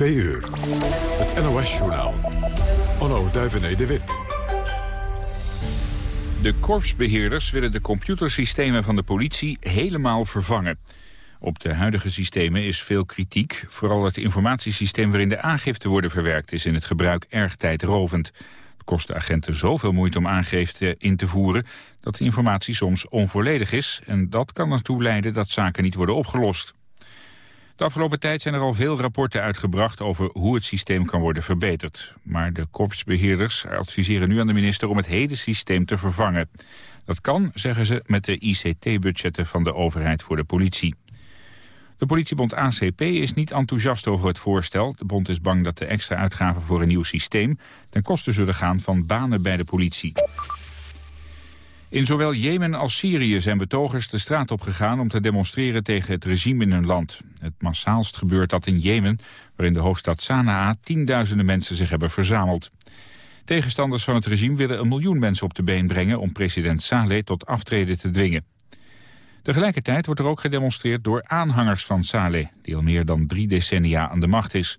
Twee uur. Het NOS-journaal. Onno Duivené de Wit. De korpsbeheerders willen de computersystemen van de politie helemaal vervangen. Op de huidige systemen is veel kritiek. Vooral het informatiesysteem waarin de aangifte worden verwerkt... is in het gebruik erg tijdrovend. Het kost de agenten zoveel moeite om aangifte in te voeren... dat de informatie soms onvolledig is. En dat kan ertoe leiden dat zaken niet worden opgelost. De afgelopen tijd zijn er al veel rapporten uitgebracht over hoe het systeem kan worden verbeterd. Maar de korpsbeheerders adviseren nu aan de minister om het hele systeem te vervangen. Dat kan, zeggen ze, met de ICT-budgetten van de overheid voor de politie. De politiebond ACP is niet enthousiast over het voorstel. De bond is bang dat de extra uitgaven voor een nieuw systeem... ten koste zullen gaan van banen bij de politie. In zowel Jemen als Syrië zijn betogers de straat op gegaan om te demonstreren tegen het regime in hun land. Het massaalst gebeurt dat in Jemen, waarin de hoofdstad Sanaa tienduizenden mensen zich hebben verzameld. Tegenstanders van het regime willen een miljoen mensen op de been brengen om president Saleh tot aftreden te dwingen. Tegelijkertijd wordt er ook gedemonstreerd door aanhangers van Saleh, die al meer dan drie decennia aan de macht is.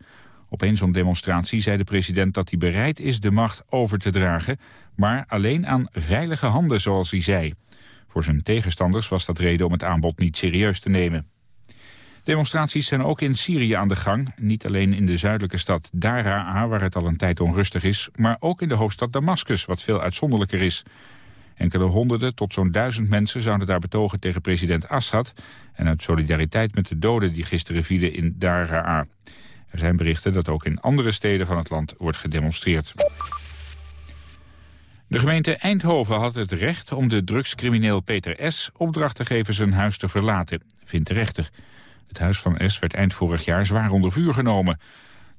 Op een zo'n demonstratie zei de president dat hij bereid is de macht over te dragen, maar alleen aan veilige handen, zoals hij zei. Voor zijn tegenstanders was dat reden om het aanbod niet serieus te nemen. Demonstraties zijn ook in Syrië aan de gang. Niet alleen in de zuidelijke stad Daraa, waar het al een tijd onrustig is... maar ook in de hoofdstad Damascus, wat veel uitzonderlijker is. Enkele honderden tot zo'n duizend mensen zouden daar betogen tegen president Assad... en uit solidariteit met de doden die gisteren vielen in Daraa. Er zijn berichten dat ook in andere steden van het land wordt gedemonstreerd. De gemeente Eindhoven had het recht om de drugscrimineel Peter S. opdracht te geven zijn huis te verlaten, vindt de rechter. Het huis van S. werd eind vorig jaar zwaar onder vuur genomen.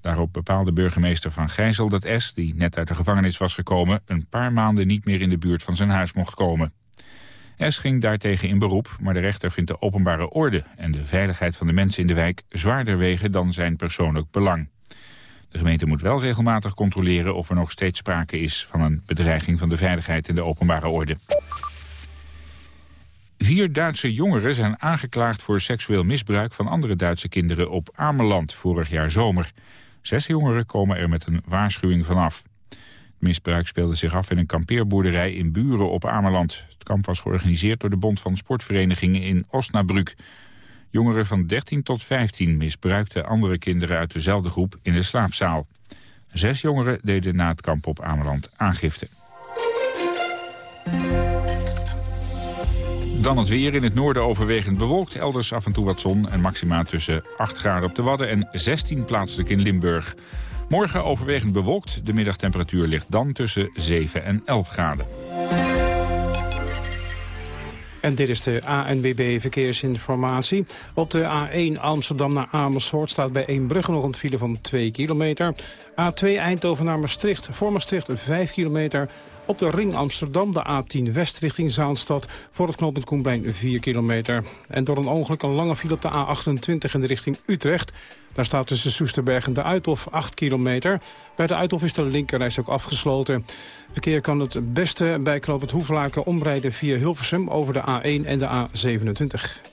Daarop bepaalde burgemeester Van Gijzel dat S., die net uit de gevangenis was gekomen... een paar maanden niet meer in de buurt van zijn huis mocht komen. S ging daartegen in beroep, maar de rechter vindt de openbare orde... en de veiligheid van de mensen in de wijk zwaarder wegen dan zijn persoonlijk belang. De gemeente moet wel regelmatig controleren of er nog steeds sprake is... van een bedreiging van de veiligheid en de openbare orde. Vier Duitse jongeren zijn aangeklaagd voor seksueel misbruik... van andere Duitse kinderen op Ameland vorig jaar zomer. Zes jongeren komen er met een waarschuwing vanaf. Het misbruik speelde zich af in een kampeerboerderij in Buren op Ameland. Het kamp was georganiseerd door de Bond van Sportverenigingen in Osnabrück. Jongeren van 13 tot 15 misbruikten andere kinderen uit dezelfde groep in de slaapzaal. Zes jongeren deden na het kamp op Ameland aangifte. Dan het weer. In het noorden overwegend bewolkt. Elders af en toe wat zon en maxima tussen 8 graden op de Wadden... en 16 plaatselijk in Limburg. Morgen overwegend bewolkt. De middagtemperatuur ligt dan tussen 7 en 11 graden. En dit is de ANBB Verkeersinformatie. Op de A1 Amsterdam naar Amersfoort staat bij Eembrugge nog een file van 2 kilometer. A2 Eindhoven naar Maastricht, voor Maastricht 5 kilometer. Op de ring Amsterdam, de A10 West richting Zaanstad... voor het knooppunt Koenplein 4 kilometer. En door een ongeluk een lange file op de A28 in de richting Utrecht. Daar staat tussen Soesterberg en de Uithof 8 kilometer. Bij de Uithof is de linkerreis ook afgesloten. Verkeer kan het beste bij knooppunt Hoevelaken omrijden via Hilversum... over de A1 en de A27.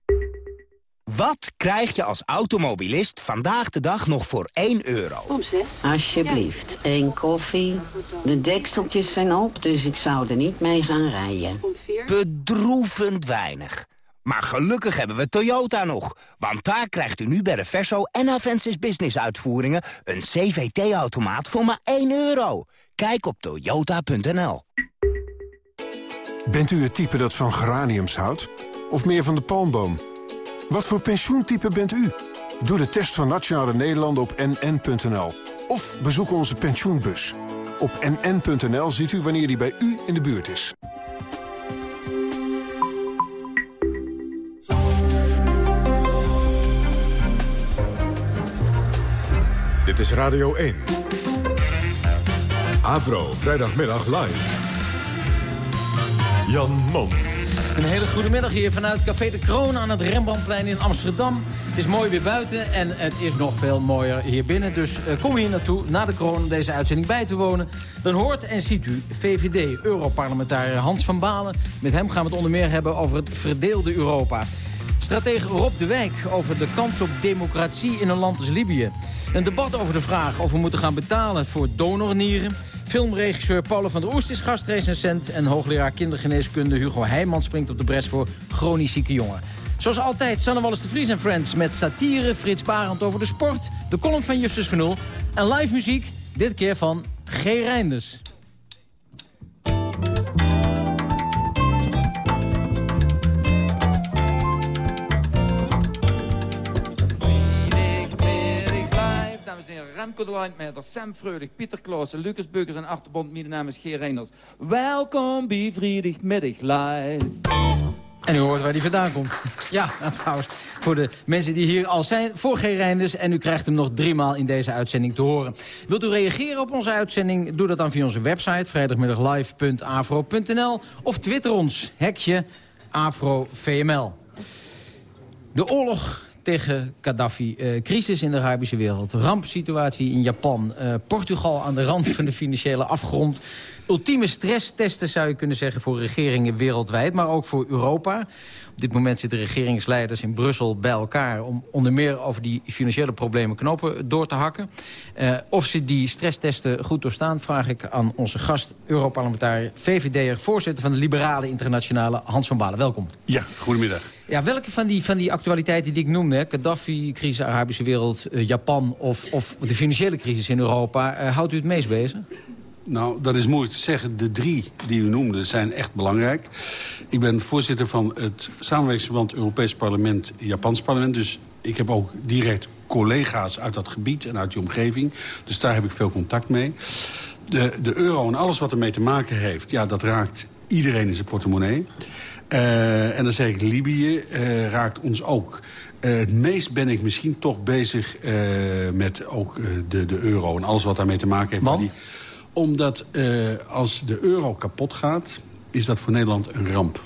Wat krijg je als automobilist vandaag de dag nog voor 1 euro? Om 6. Alsjeblieft, één koffie. De dekseltjes zijn op, dus ik zou er niet mee gaan rijden. Om 4. Bedroevend weinig. Maar gelukkig hebben we Toyota nog. Want daar krijgt u nu bij de Verso en Avensis Business uitvoeringen... een CVT-automaat voor maar 1 euro. Kijk op toyota.nl. Bent u het type dat van geraniums houdt? Of meer van de palmboom? Wat voor pensioentype bent u? Doe de test van Nationale Nederlanden op nn.nl. Of bezoek onze pensioenbus. Op nn.nl ziet u wanneer die bij u in de buurt is. Dit is Radio 1. Avro, vrijdagmiddag live. Jan Mom. Een hele goede middag hier vanuit Café de Kroon aan het Rembrandtplein in Amsterdam. Het is mooi weer buiten en het is nog veel mooier hier binnen. Dus uh, kom hier naartoe, naar de Kroon, om deze uitzending bij te wonen. Dan hoort en ziet u VVD-Europarlementariër Hans van Balen. Met hem gaan we het onder meer hebben over het verdeelde Europa. Stratege Rob de Wijk over de kans op democratie in een land als Libië. Een debat over de vraag of we moeten gaan betalen voor donornieren. Filmregisseur Paul van der Oest is gastrecensent... en hoogleraar kindergeneeskunde Hugo Heijman springt op de bres voor chronisch zieke jongeren. Zoals altijd, Sanne Wallis de Vries en Friends met satire, Frits Barend over de sport... de column van Justus van Nul en live muziek, dit keer van G. Reinders. Remco de Landmeijer, Sam Freudig, Pieter Klaassen, Lucas Beukers en Achterbond. Mijn naam is Geer Reinders. Welkom bij Vrijdagmiddag Live. En u hoort waar die vandaan komt. Ja, applaus voor de mensen die hier al zijn voor G. Reinders. En u krijgt hem nog driemaal in deze uitzending te horen. Wilt u reageren op onze uitzending? Doe dat dan via onze website vrijdagmiddaglive.afro.nl of twitter ons, hekje AfroVML. De oorlog tegen Gaddafi. Uh, crisis in de Arabische wereld. Rampsituatie in Japan. Uh, Portugal aan de rand van de financiële afgrond. Ultieme stresstesten zou je kunnen zeggen voor regeringen wereldwijd. Maar ook voor Europa. Op dit moment zitten regeringsleiders in Brussel bij elkaar... om onder meer over die financiële problemen knopen door te hakken. Uh, of ze die stresstesten goed doorstaan... vraag ik aan onze gast, Europarlementariër, VVD'er... voorzitter van de Liberale Internationale, Hans van Balen. Welkom. Ja, goedemiddag. Ja, welke van die, van die actualiteiten die ik noemde... Gaddafi, crisis Arabische wereld, uh, Japan of, of de financiële crisis in Europa... Uh, houdt u het meest bezig? Nou, dat is moeilijk te zeggen. De drie die u noemde zijn echt belangrijk. Ik ben voorzitter van het samenwerkingsverband Europees Parlement, Japans parlement. Dus ik heb ook direct collega's uit dat gebied en uit die omgeving. Dus daar heb ik veel contact mee. De, de euro en alles wat ermee te maken heeft, ja, dat raakt iedereen in zijn portemonnee. Uh, en dan zeg ik, Libië uh, raakt ons ook. Uh, het meest ben ik misschien toch bezig met ook de, de euro en alles wat daarmee te maken heeft. Want? Omdat als de euro kapot gaat, is dat voor Nederland een ramp.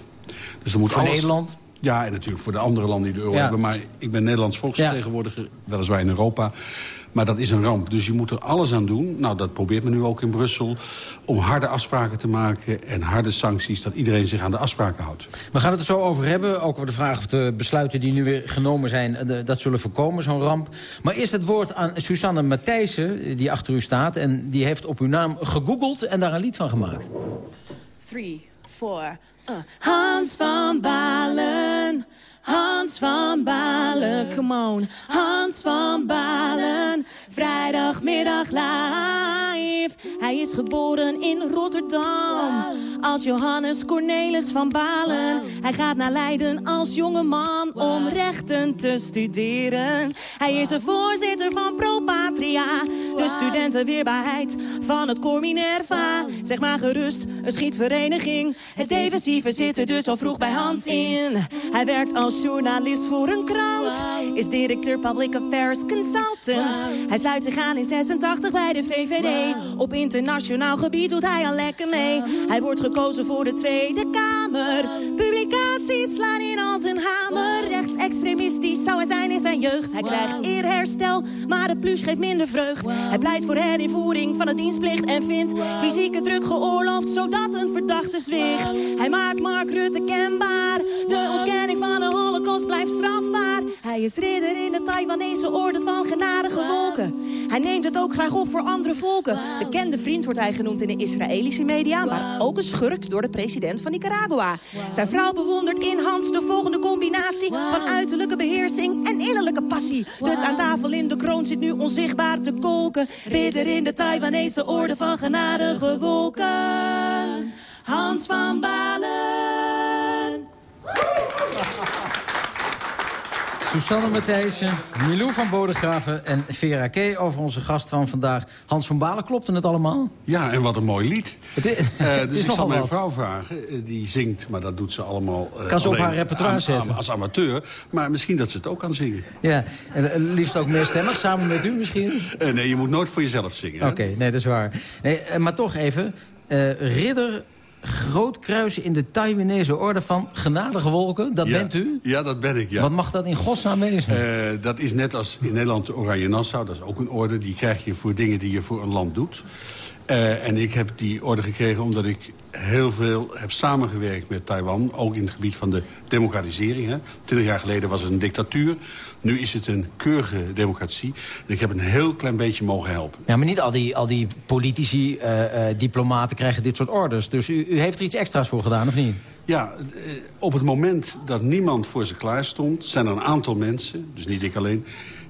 Dus er moet voor alles... Nederland? Ja, en natuurlijk voor de andere landen die de euro ja. hebben. Maar ik ben Nederlands volksvertegenwoordiger, weliswaar in Europa. Maar dat is een ramp. Dus je moet er alles aan doen. Nou, dat probeert men nu ook in Brussel. Om harde afspraken te maken en harde sancties. Dat iedereen zich aan de afspraken houdt. We gaan het er zo over hebben. Ook over de vraag of de besluiten die nu weer genomen zijn... dat zullen voorkomen, zo'n ramp. Maar eerst het woord aan Susanne Matthijssen, die achter u staat. En die heeft op uw naam gegoogeld en daar een lied van gemaakt. 3, 4... Uh. Hans van Balen, Hans van Balen, come on. Hans van Balen, vrijdagmiddag live. Hij is geboren in Rotterdam als Johannes Cornelis van Balen. Hij gaat naar Leiden als jonge man om rechten te studeren. Hij is een voorzitter van Pro Patria, de studentenweerbaarheid van het Cor Minerva. Zeg maar gerust, een schietvereniging. Het defensieve zit er dus al vroeg bij Hans in. Hij werkt als journalist voor een krant, is directeur Public Affairs Consultants. Hij sluit zich aan in 86 bij de VVD. Op internationaal gebied doet hij al lekker mee. Hij wordt gekozen voor de Tweede Kamer. Publicaties slaan in als een hamer. Rechtsextremistisch zou hij zijn in zijn jeugd. Hij krijgt eerherstel, maar de plus geeft minder vreugd. Hij pleit voor herinvoering van de dienstplicht en vindt fysieke druk geoorloofd, zodat een verdachte zwicht. Hij maakt Mark Rutte kenbaar. De ontkenning van de blijft strafbaar. Hij Hij is ridder in de Taiwanese orde van genadige wolken. Hij neemt het ook graag op voor andere volken. Bekende vriend wordt hij genoemd in de Israëlische media... maar ook een schurk door de president van Nicaragua. Zijn vrouw bewondert in Hans de volgende combinatie... van uiterlijke beheersing en innerlijke passie. Dus aan tafel in de kroon zit nu onzichtbaar te kolken. Ridder in de Taiwanese orde van genadige wolken. Hans van Balen. Susanne Matthijssen, Milou van Bodegraven en Vera K. over onze gast van vandaag. Hans van Balen, klopte het allemaal? Ja, en wat een mooi lied. Het is, Eh, het dus is ik nogal zal mijn wat. vrouw vragen. eh, die zingt, maar dat doet ze allemaal... eh, Kan ze op haar repertoire aan- zetten. aan- als amateur. Maar misschien dat ze het ook kan zingen. Ja, en liefst ook meerstemmig, samen met u misschien? Nee, je moet nooit voor jezelf zingen. Oké, nee, dat is waar. Nee, maar toch even, ridder groot kruis in de Taiwanese orde van genadige wolken, dat Ja. bent u? Ja, dat ben ik, ja. Wat mag dat in godsnaam wezen? Eh, dat is net als in Nederland de Oranje Nassau. Dat is ook een orde. Die krijg je voor dingen die je voor een land doet. Eh, en ik heb die orde gekregen omdat ik heel veel heb samengewerkt met Taiwan. Ook in het gebied van de democratisering. Hè. Twintig jaar geleden was het een dictatuur. Nu is het een keurige democratie. En ik heb een heel klein beetje mogen helpen. Ja, maar niet al die, al die politici, eh, eh, diplomaten krijgen dit soort orders. Dus u, u heeft er iets extra's voor gedaan, of niet? Ja, eh, op het moment dat niemand voor ze klaar stond... zijn er een aantal mensen, dus niet ik alleen...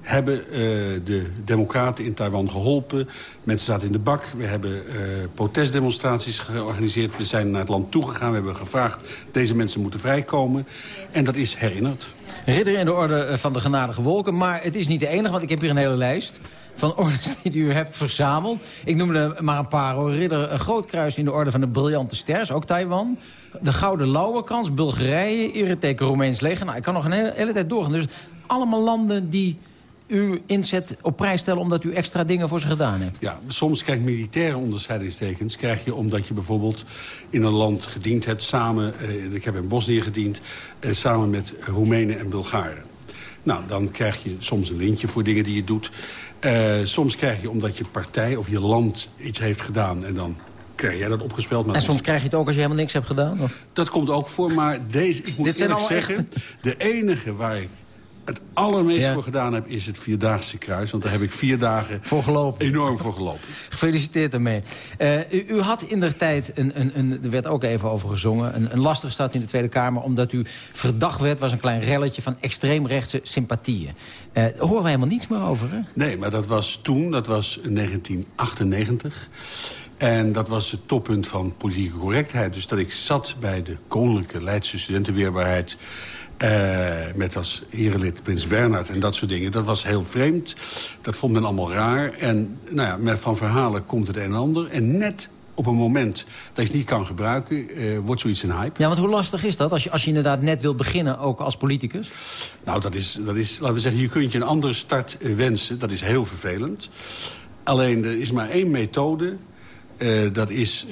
hebben eh, de democraten in Taiwan geholpen. Mensen zaten in de bak. We hebben eh, protestdemonstraties georganiseerd. We zijn naar het land toegegaan. We hebben gevraagd, deze mensen moeten vrijkomen. En dat is herinnerd. Ridder in de orde eh, van de genadige wolken. Maar het is niet de enige, want ik heb hier een hele lijst van orders die u hebt verzameld. Ik noem er maar een paar. Hoor. Ridder een groot kruis in de orde van de briljante ster, is ook Taiwan. De Gouden Lauwerkrans, Bulgarije, ereteken Roemeens leger. Nou, ik kan nog een hele, hele tijd doorgaan. Dus allemaal landen die u inzet op prijs stellen... omdat u extra dingen voor ze gedaan hebt. Ja, soms krijg je militaire onderscheidingstekens. Krijg je omdat je bijvoorbeeld in een land gediend hebt samen... Eh, ik heb in Bosnië gediend, eh, samen met Roemenen en Bulgaren. Nou, dan krijg je soms een lintje voor dingen die je doet. Eh, soms krijg je omdat je partij of je land iets heeft gedaan... en dan krijg jij dat opgespeld. Maar En soms krijg je het ook als je helemaal niks hebt gedaan? Of? Dat komt ook voor, maar deze, ik moet Dit zijn eerlijk zeggen... de enige waar ik het allermeest Ja. voor gedaan heb... is het Vierdaagse Kruis. Want daar heb ik vier dagen Voor gelopen. enorm voor gelopen. Gefeliciteerd ermee. Eh, u, u had in der tijd, een, een, een, er werd ook even over gezongen... een, een lastige stad in de Tweede Kamer... omdat u verdacht werd, was een klein relletje van extreemrechtse sympathieën. Eh daar horen wij helemaal niets meer over, hè? Nee, maar dat was toen, dat was in 1998. En dat was het toppunt van politieke correctheid. Dus dat ik zat bij de Koninklijke Leidse Studentenweerbaarheid... eh, met als erelid Prins Bernhard en dat soort dingen. Dat was heel vreemd. Dat vond men allemaal raar. En nou ja, met van verhalen komt het een en ander. En net op een moment dat je het niet kan gebruiken... eh, wordt zoiets een hype. Ja, want hoe lastig is dat als je, als je inderdaad net wilt beginnen, ook als politicus? Nou, dat is, dat is, laten we zeggen, je kunt je een andere start eh, wensen. Dat is heel vervelend. Alleen, er is maar één methode. Dat is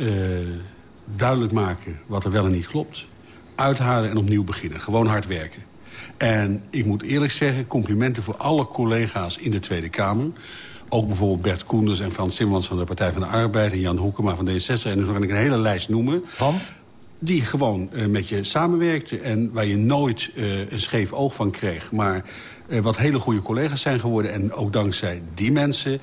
duidelijk maken wat er wel en niet klopt. Uithalen en opnieuw beginnen. Gewoon hard werken. En ik moet eerlijk zeggen, complimenten voor alle collega's in de Tweede Kamer. Ook bijvoorbeeld Bert Koenders en Frans Timmermans van de Partij van de Arbeid... en Jan Hoekema van D66. En zo kan ik een hele lijst noemen. Van? Die gewoon eh, met je samenwerkte en waar je nooit eh, een scheef oog van kreeg. Maar eh, wat hele goede collega's zijn geworden. En ook dankzij die mensen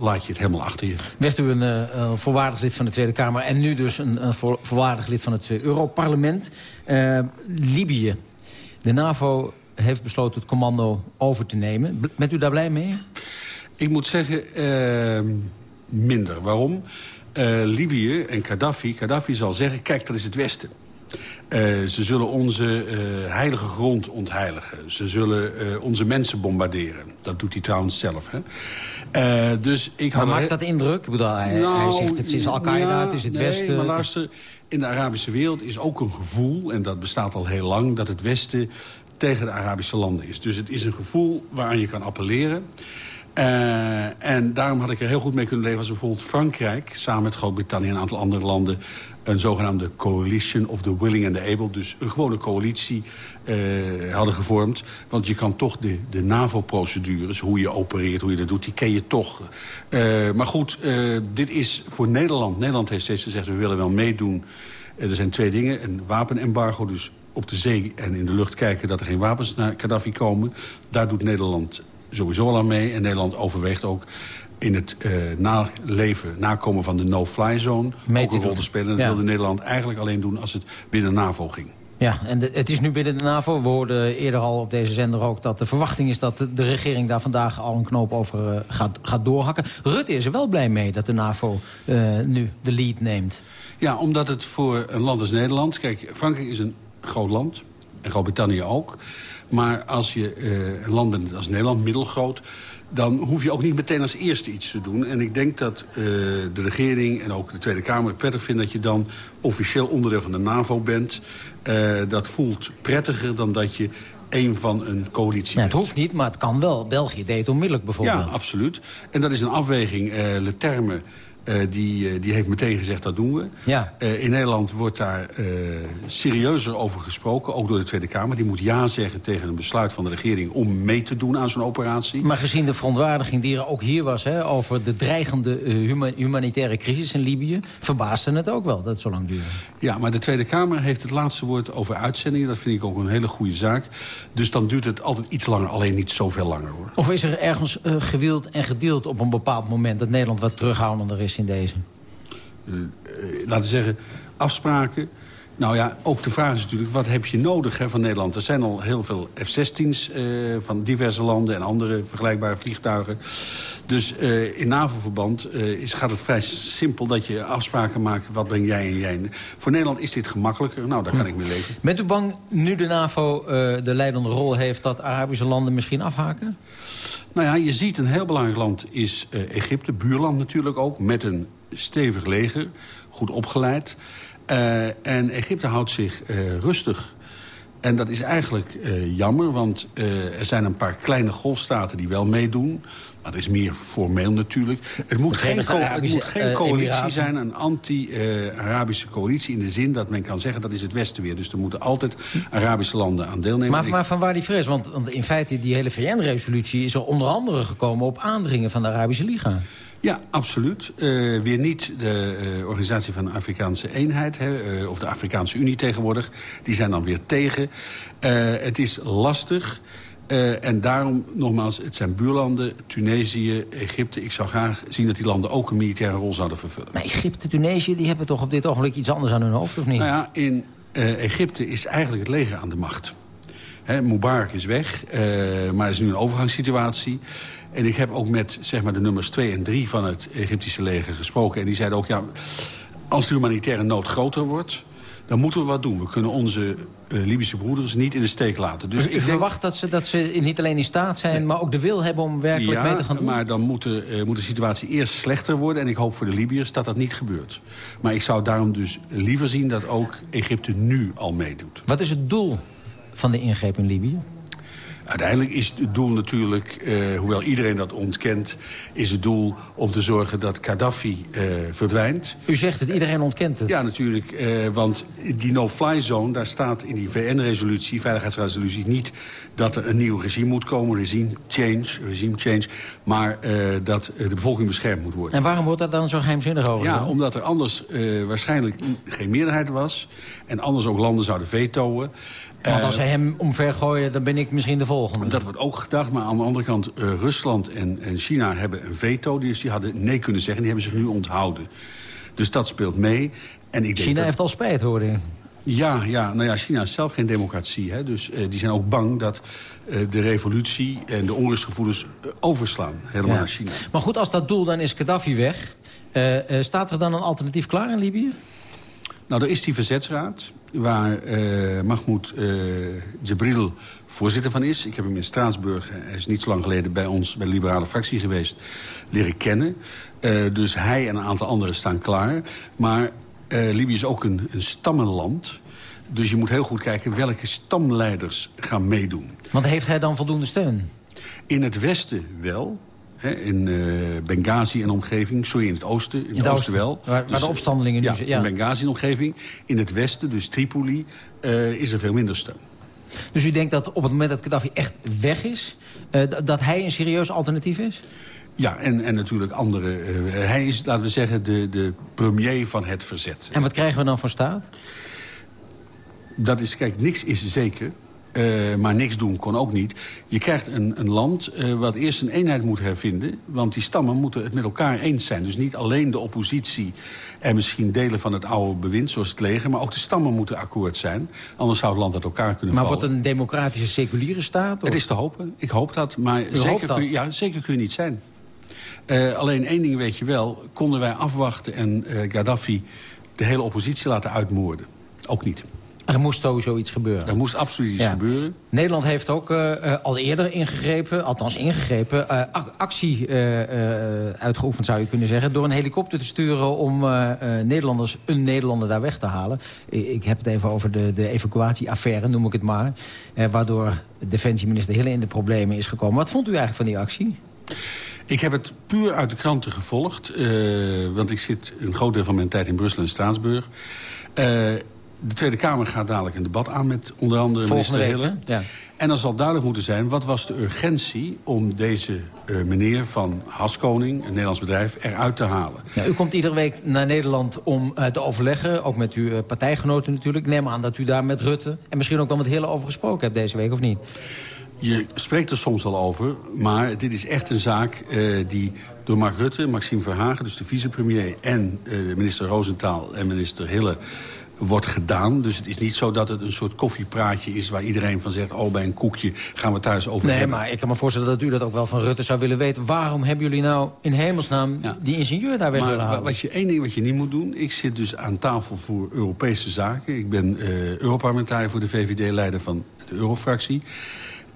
laat je het helemaal achter je. Werd u een eh, eh, voorwaardig lid van de Tweede Kamer... en nu dus een, een voor- voorwaardig lid van het eh, Europarlement. Eh, Libië. De NAVO heeft besloten het commando over te nemen. Bent u daar blij mee? Ik moet zeggen, eh, minder. Waarom? Libië en Gaddafi, Gaddafi zal zeggen, kijk, dat is het Westen. Eh, ze zullen onze eh, heilige grond ontheiligen. Ze zullen eh, onze mensen bombarderen. Dat doet hij trouwens zelf. Hè? Dus ik Maar had maakt dat indruk? Ik bedoel, hij, hij Nou, zegt het is Al-Qaeda, ja, het is het nee, Westen. maar luister, in de Arabische wereld is ook een gevoel... en dat bestaat al heel lang, dat het Westen tegen de Arabische landen is. Dus het is een gevoel waaraan je kan appelleren. Eh, en daarom had ik er heel goed mee kunnen leven als bijvoorbeeld Frankrijk... samen met Groot-Brittannië en een aantal andere landen... een zogenaamde coalition of the willing and the able... dus een gewone coalitie eh, hadden gevormd. Want je kan toch de, de NAVO-procedures, hoe je opereert, hoe je dat doet... die ken je toch. Eh, maar goed, dit is voor Nederland... Nederland heeft steeds gezegd, we willen wel meedoen... Er zijn twee dingen, een wapenembargo, dus op de zee en in de lucht kijken... dat er geen wapens naar Gaddafi komen. Daar doet Nederland sowieso al aan mee. En Nederland overweegt ook in het uh, naleven, nakomen van de no-fly zone... Mee ook een rol te spelen. En dat Ja. wilde Nederland eigenlijk alleen doen als het binnen NAVO ging. Ja, en de- het is nu binnen de NAVO. We hoorden eerder al op deze zender ook dat de verwachting is... dat de, de regering daar vandaag al een knoop over eh, gaat, gaat doorhakken. Rutte is er wel blij mee dat de NAVO eh, nu de lead neemt. Ja, omdat het voor een land als Nederland... Kijk, Frankrijk is een groot land. En Groot-Brittannië ook. Maar als je eh, een land bent als Nederland, middelgroot... dan hoef je ook niet meteen als eerste iets te doen. En ik denk dat eh, de regering en ook de Tweede Kamer het prettig vinden... dat je dan officieel onderdeel van de NAVO bent. Eh, dat voelt prettiger dan dat je een van een coalitie Ja, het hoeft niet, maar het kan wel. België deed het onmiddellijk bijvoorbeeld. ja, absoluut. En dat is een afweging. Eh Le Eh, die, eh, die heeft meteen gezegd, dat doen we. Ja. Eh, in Nederland wordt daar serieuzer over gesproken, ook door de Tweede Kamer. Die moet ja zeggen tegen een besluit van de regering om mee te doen aan zo'n operatie. Maar gezien de verontwaardiging die er ook hier was... Hè, over de dreigende huma- humanitaire crisis in Libië... verbaasde het ook wel dat het zo lang duurde. Ja, maar de Tweede Kamer heeft het laatste woord over uitzendingen. Dat vind ik ook een hele goede zaak. Dus dan duurt het altijd iets langer, alleen niet zoveel langer hoor. Of is er ergens gewild en gedeeld op een bepaald moment... dat Nederland wat terughoudender is in deze? Eh, eh, laten we zeggen, afspraken. Nou ja, ook de vraag is natuurlijk, wat heb je nodig hè, van Nederland? Er zijn al heel veel F-16's eh, van diverse landen en andere vergelijkbare vliegtuigen. Dus eh, in NAVO-verband eh, is, gaat het vrij simpel dat je afspraken maakt. Wat breng jij en jij? Voor Nederland is dit gemakkelijker. Nou, daar kan ik mee leven. Bent u bang, nu de NAVO de leidende rol heeft... dat Arabische landen misschien afhaken? Nou ja, je ziet een heel belangrijk land is eh, Egypte. Buurland natuurlijk ook, met een stevig leger. Goed opgeleid. Eh, en Egypte houdt zich eh, rustig. En dat is eigenlijk jammer, want er zijn een paar kleine golfstaten die wel meedoen. Maar dat is meer formeel natuurlijk. Het moet geen, co- het moet geen eh, coalitie Emiraten. zijn, een anti-Arabische coalitie... in de zin dat men kan zeggen dat is het Westen weer. Dus er moeten altijd Arabische landen aan deelnemen. Maar, maar van waar die vrees? Want, want in feite, die hele VN-resolutie is er onder andere gekomen... op aandringen van de Arabische Liga. Ja, absoluut. Eh, weer niet de eh, organisatie van de Afrikaanse eenheid... Hè, of de Afrikaanse Unie tegenwoordig. Die zijn dan weer tegen. Het is lastig. Eh, en daarom, nogmaals, het zijn buurlanden, Tunesië, Egypte. Ik zou graag zien dat die landen ook een militaire rol zouden vervullen. Maar Egypte, Tunesië, die hebben toch op dit ogenblik iets anders aan hun hoofd, of niet? Nou ja, in eh, Egypte is eigenlijk het leger aan de macht. Mubarak is weg, eh, maar er is nu een overgangssituatie. En ik heb ook met zeg maar, de nummers 2 en 3 van het Egyptische leger gesproken. En die zeiden ook, ja, als de humanitaire nood groter wordt... dan moeten we wat doen. We kunnen onze eh, Libische broeders niet in de steek laten. Dus Dus ik denk, verwacht dat ze, dat ze niet alleen in staat zijn... maar ook de wil hebben om werkelijk mee te gaan doen? maar dan moet de, eh, moet de situatie eerst slechter worden. En ik hoop voor de Libiërs dat dat niet gebeurt. Maar ik zou daarom dus liever zien dat ook Egypte nu al meedoet. Wat is het doel van de ingreep in Libië? Uiteindelijk is het doel natuurlijk, eh, hoewel iedereen dat ontkent... is het doel om te zorgen dat Gaddafi eh, verdwijnt. U zegt het, iedereen ontkent het. Ja, natuurlijk, eh, want die no-fly zone... daar staat in die VN-resolutie, veiligheidsresolutie... niet dat er een nieuw regime moet komen, regime change, regime change... maar dat de bevolking beschermd moet worden. En waarom wordt dat dan zo geheimzinnig over? Ja, omdat er anders waarschijnlijk geen meerderheid was... en anders ook landen zouden vetoen. Want Eh, als ze hem omvergooien, dan ben ik misschien de volgende. dat wordt ook gedacht, maar aan de andere kant... eh, Rusland en, en China hebben een veto. Dus die hadden nee kunnen zeggen, die hebben zich nu onthouden. Dus dat speelt mee. En ik denk China dat- heeft al spijt, hoorde ik. Ja, ja, nou ja, China is zelf geen democratie. Hè? Dus eh, die zijn ook bang dat eh, de revolutie en de onrustgevoelens eh, overslaan. Helemaal Ja. naar China. Maar goed, als dat doel dan is Gaddafi weg... eh, eh, staat er dan een alternatief klaar in Libië? Nou, er is die verzetsraad waar eh Mahmoud eh Jibril voorzitter van is. Ik heb hem in Straatsburg, hij is niet zo lang geleden bij ons, bij de liberale fractie geweest, leren kennen. Eh, dus hij en een aantal anderen staan klaar. Maar Libië is ook een, een stammenland. Dus je moet heel goed kijken welke stamleiders gaan meedoen. Want heeft hij dan voldoende steun? In het westen wel. Hè, in eh, Benghazi en omgeving. Sorry, in het oosten. In, het het oosten oosten, wel. waar- waar de opstandelingen nu ja, zitten, ja. in Benghazi en omgeving. In het westen, dus Tripoli, eh, is er veel minder steun. Dus u denkt dat op het moment dat Gaddafi echt weg is... eh, dat hij een serieus alternatief is? Ja, en, en natuurlijk andere. hij is, laten we zeggen, de, de premier van het verzet. En wat krijgen we dan voor staat? Dat is, kijk, niks is zeker. Uh, maar niks doen kon ook niet. Je krijgt een, een land uh, wat eerst een eenheid moet hervinden. Want die stammen moeten het met elkaar eens zijn. Dus niet alleen de oppositie en misschien delen van het oude bewind... zoals het leger, maar ook de stammen moeten akkoord zijn. Anders zou het land uit elkaar kunnen maar vallen. Maar wordt een democratische, seculiere staat? Of? Het is te hopen. Ik hoop dat. Maar zeker, dat? Kun je, ja, zeker kun je niet zijn. Uh, alleen één ding weet je wel. Konden wij afwachten en Gaddafi de hele oppositie laten uitmoorden? Ook niet. Er moest sowieso iets gebeuren. Er moest absoluut iets Ja. gebeuren. Nederland heeft ook uh, uh, al eerder ingegrepen, althans ingegrepen... Uh, actie uitgeoefend zou je kunnen zeggen... door een helikopter te sturen om Nederlanders, een Nederlander daar weg te halen. Ik heb het even over de, de evacuatieaffaire, noem ik het maar. waardoor defensieminister Hille in de problemen is gekomen. Wat vond u eigenlijk van die actie? Ik heb het puur uit de kranten gevolgd. want ik zit een groot deel van mijn tijd in Brussel en Straatsburg. De Tweede Kamer gaat dadelijk een debat aan met onder andere Volgende minister week, Hille. Ja. En dan zal duidelijk moeten zijn... wat was de urgentie om deze uh, meneer van Haskoning, een Nederlands bedrijf, eruit te halen. Ja, u komt iedere week naar Nederland om uh, te overleggen, ook met uw uh, partijgenoten natuurlijk. Ik neem aan dat u daar met Rutte en misschien ook wel met Hille over gesproken hebt deze week, of niet? Je spreekt er soms al over, maar dit is echt een zaak uh, die door Mark Rutte, Maxime Verhagen... dus de vicepremier en uh, minister Roosentaal en minister Hille wordt gedaan. Dus het is niet zo dat het een soort koffiepraatje is... waar iedereen van zegt, oh, bij een koekje gaan we thuis over nee, hebben. maar ik kan me voorstellen dat u dat ook wel van Rutte zou willen weten. Waarom hebben jullie nou in hemelsnaam ja. die ingenieur daar weg maar, willen halen? Wat je, één ding wat je niet moet doen... ik zit dus aan tafel voor Europese zaken. Ik ben uh, Europarlementariër voor de VVD, leider van de Eurofractie.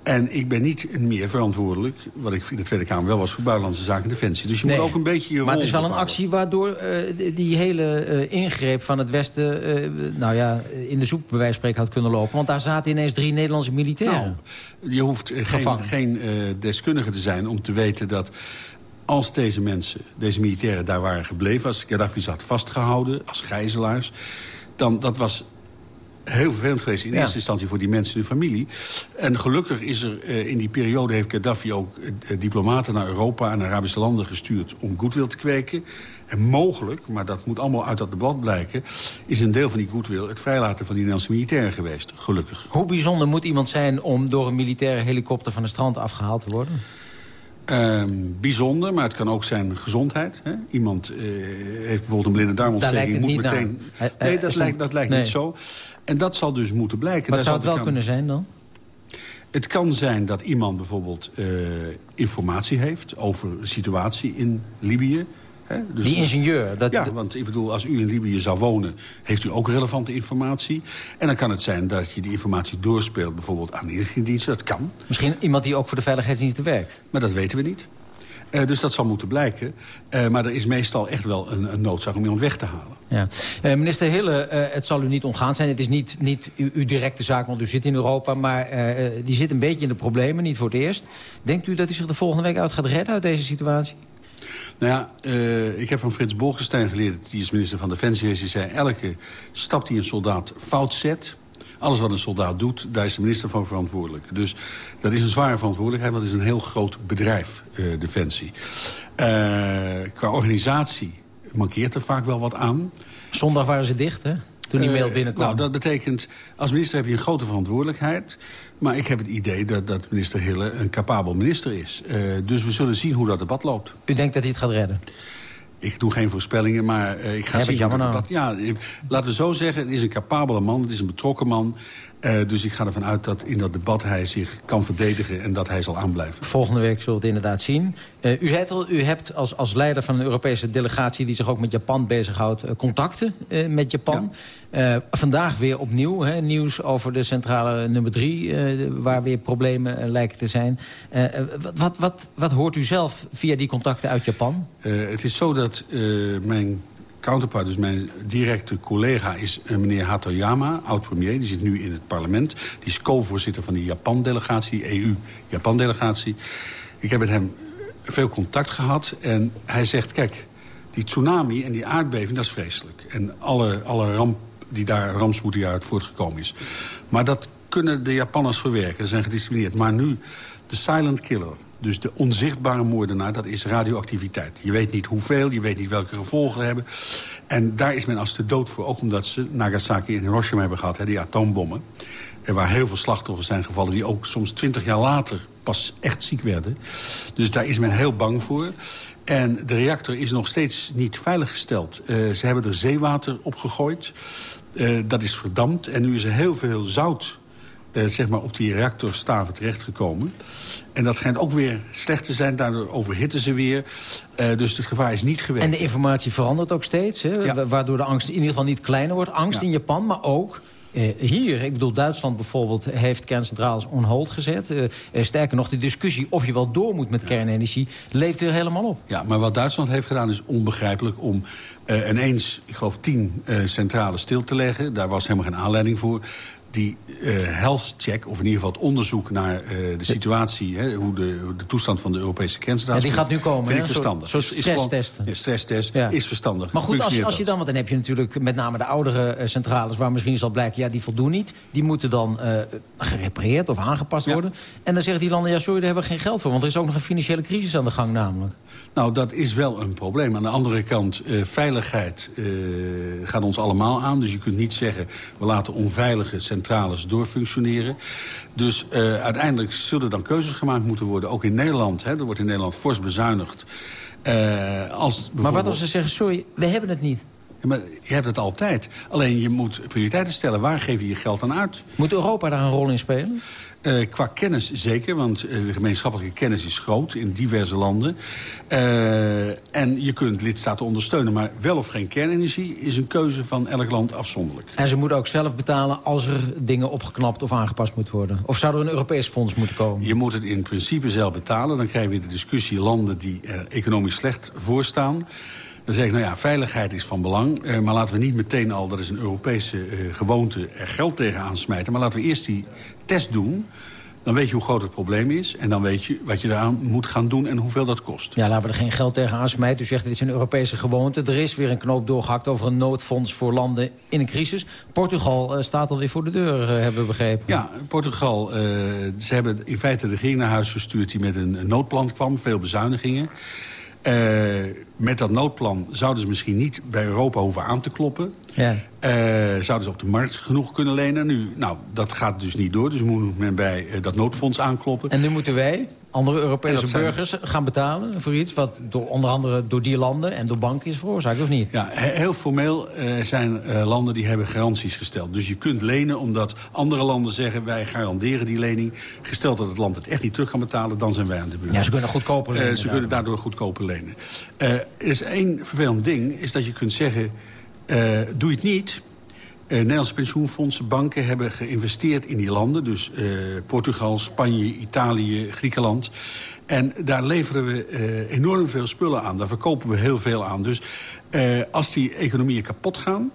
En ik ben niet meer verantwoordelijk, wat ik in de Tweede Kamer wel was... voor buitenlandse zaken en defensie. Dus je nee, moet ook een beetje je Maar het is wel een bepalen. actie waardoor uh, die, hele uh, ingreep van het Westen... Uh, nou ja, in de soep bij wijze van spreken had kunnen lopen. Want daar zaten ineens drie Nederlandse militairen. Nou, je hoeft geen, geen deskundige te zijn om te weten dat... Als deze mensen, deze militairen daar waren gebleven... als Gaddafi ze had vastgehouden als gijzelaars... dan dat was heel vervelend geweest in Ja. eerste instantie voor die mensen en hun familie. En gelukkig is er eh, in die periode heeft Gaddafi ook eh, diplomaten naar Europa en Arabische landen gestuurd om goodwill te kweken. En mogelijk, maar dat moet allemaal uit dat debat blijken, is een deel van die goodwill het vrijlaten van die Nederlandse militairen geweest. Gelukkig. Hoe bijzonder moet iemand zijn om door een militaire helikopter van het strand afgehaald te worden? Ehm, bijzonder, maar het kan ook zijn gezondheid. Hè? Iemand eh, heeft bijvoorbeeld een blinde Daar lijkt darmontsteking. het Moet niet meteen... naar. Nee, dat lijkt, dat lijkt nee. niet zo. En dat zal dus moeten blijken. Wat zou het wel kunnen zijn dan? Het kan zijn dat iemand bijvoorbeeld eh, informatie heeft over de situatie in Libië. Hè? Dus Die ingenieur. Dat, ja, want ik bedoel, als u in Libië zou wonen... heeft u ook relevante informatie. En dan kan het zijn dat je die informatie doorspeelt... bijvoorbeeld aan de inlichtingendiensten. Dat kan, Misschien iemand die ook voor de veiligheidsdiensten werkt. maar dat weten we niet. Eh, dus dat zal moeten blijken. Eh, maar er is meestal echt wel een, een noodzaak om iemand weg te halen. Ja. Eh, minister Hille, het zal u niet ontgaan zijn. Het is niet, niet uw, uw directe zaak, want u zit in Europa. Maar die zit een beetje in de problemen, niet voor het eerst. Denkt u dat hij zich de volgende week uit gaat redden uit deze situatie? Nou ja, ik heb van Frits Bolkestein geleerd... die is minister van Defensie. Die zei, elke stap die een soldaat fout zet... alles wat een soldaat doet, daar is de minister van verantwoordelijk. Dus dat is een zware verantwoordelijkheid... want het is een heel groot bedrijf, eh, Defensie. Eh, qua organisatie mankeert er vaak wel wat aan. Zondag waren ze dicht, hè? Toen die mail Eh, binnenkwam. Nou, dat betekent, als minister heb je een grote verantwoordelijkheid. Maar ik heb het idee dat, dat minister Hille een capabel minister is. Dus we zullen zien hoe dat debat loopt. U denkt dat hij het gaat redden? Ik doe geen voorspellingen, maar eh, ik ga Ja, zien wat hoe dat. Ja, laten we zo zeggen, het is een capabele man, het is een betrokken man. Eh, dus ik ga ervan uit dat in dat debat hij zich kan verdedigen... en dat hij zal aanblijven. Volgende week zullen we het inderdaad zien. Eh, u zei het al, u hebt als, als leider van een Europese delegatie... die zich ook met Japan bezighoudt, eh, contacten met Japan. Vandaag weer opnieuw hè, nieuws over de centrale nummer drie... waar weer problemen lijken te zijn. Wat, wat, wat, wat hoort u zelf via die contacten uit Japan? Het is zo dat mijn counterpart, dus mijn directe collega... is eh, meneer Hatoyama, oud-premier. Die zit nu in het parlement. Die is co-voorzitter van die Japan-delegatie, EU-Japan-delegatie. Ik heb met hem veel contact gehad. En hij zegt, kijk, die tsunami en die aardbeving, dat is vreselijk. En alle, alle ramp die daar rampspoed uit voortgekomen is. Maar dat kunnen de Japanners verwerken. Ze zijn gedisciplineerd. Maar nu, de silent killer... Dus de onzichtbare moordenaar, dat is radioactiviteit. Je weet niet hoeveel, je weet niet welke gevolgen hebben. En daar is men als de dood voor. Ook omdat ze Nagasaki en Hiroshima hebben gehad, hè, die atoombommen. Er waar heel veel slachtoffers zijn gevallen... die ook soms twintig jaar later pas echt ziek werden. Dus daar is men heel bang voor. En de reactor is nog steeds niet veiliggesteld. Uh, ze hebben er zeewater op gegooid. Uh, dat is verdampt. En nu is er heel veel zout uh, zeg maar op die reactorstaven terechtgekomen. En dat schijnt ook weer slecht te zijn. Daardoor overhitten ze weer. Uh, dus het gevaar is niet geweest. En de informatie verandert ook steeds. Hè? Ja. Waardoor de angst in ieder geval niet kleiner wordt. Angst ja. in Japan, maar ook Uh, hier, ik bedoel, Duitsland bijvoorbeeld heeft kerncentrales on hold gezet. Uh, sterker nog, de discussie of je wel door moet met ja. kernenergie... leeft er helemaal op. Ja, maar wat Duitsland heeft gedaan is onbegrijpelijk om uh, ineens, ik geloof, tien centrales stil te leggen. Daar was helemaal geen aanleiding voor die uh, health check, of in ieder geval het onderzoek naar uh, de situatie... Hè, hoe de, de toestand van de Europese kerncentrales... Ja, die gaat nu komen, Vind hè? ik verstandig. Zo'n stresstest. Ja, stresstest ja. is verstandig. Maar goed, als, als je dan, want dan heb je natuurlijk met name de oudere uh, centrales... waar misschien zal blijken, ja, die voldoen niet. Die moeten dan gerepareerd of aangepast ja. worden. En dan zeggen die landen, ja, sorry, daar hebben we geen geld voor. Want er is ook nog een financiële crisis aan de gang namelijk. Nou, dat is wel een probleem. Aan de andere kant, veiligheid gaat ons allemaal aan. Dus je kunt niet zeggen, we laten onveilige centrales doorfunctioneren. Dus uh, uiteindelijk zullen dan keuzes gemaakt moeten worden. Ook in Nederland. Hè, er wordt in Nederland fors bezuinigd. Uh, als maar wat als ze zeggen, sorry, we hebben het niet? Maar je hebt het altijd. Alleen je moet prioriteiten stellen. Waar geef je je geld aan uit? Moet Europa daar een rol in spelen? Uh, qua kennis zeker, want uh, de gemeenschappelijke kennis is groot in diverse landen. Uh, en je kunt lidstaten ondersteunen, maar wel of geen kernenergie is een keuze van elk land afzonderlijk. En ze moeten ook zelf betalen als er dingen opgeknapt of aangepast moeten worden? Of zou er een Europees fonds moeten komen? Je moet het in principe zelf betalen. Dan krijgen we de discussie landen die er economisch slecht voor staan. Dan zeg ik, nou ja, veiligheid is van belang. Uh, maar laten we niet meteen al, dat is een Europese uh, gewoonte, er geld tegen aansmijten. Maar laten we eerst die test doen. Dan weet je hoe groot het probleem is. En dan weet je wat je eraan moet gaan doen en hoeveel dat kost. Ja, laten we er geen geld tegen aansmijten. U zegt, dit is een Europese gewoonte. Er is weer een knoop doorgehakt over een noodfonds voor landen in een crisis. Portugal uh, staat alweer voor de deur, hebben we begrepen. Ja, Portugal, ze hebben in feite de regering naar huis gestuurd... die met een noodplan kwam, veel bezuinigingen. Uh, met dat noodplan zouden ze misschien niet bij Europa hoeven aan te kloppen. Ja. Uh, zouden ze op de markt genoeg kunnen lenen. Nu, nou, dat gaat dus niet door. Dus moet men bij uh, dat noodfonds aankloppen. En nu moeten wij, andere Europese burgers, gaan betalen voor iets... wat door, onder andere door die landen en door banken is veroorzaakt, of niet? Ja, heel formeel zijn landen die hebben garanties gesteld. Dus je kunt lenen omdat andere landen zeggen... wij garanderen die lening. Gesteld dat het land het echt niet terug kan betalen, dan zijn wij aan de beurt. Ja, ze kunnen goedkoper lenen. ze kunnen daardoor goedkoper lenen. Er is één vervelend ding, is dat je kunt zeggen... Doe je het niet... Uh, Nederlandse pensioenfondsen, banken hebben geïnvesteerd in die landen. Dus uh, Portugal, Spanje, Italië, Griekenland. En daar leveren we uh, enorm veel spullen aan. Daar verkopen we heel veel aan. Dus als die economieën kapot gaan...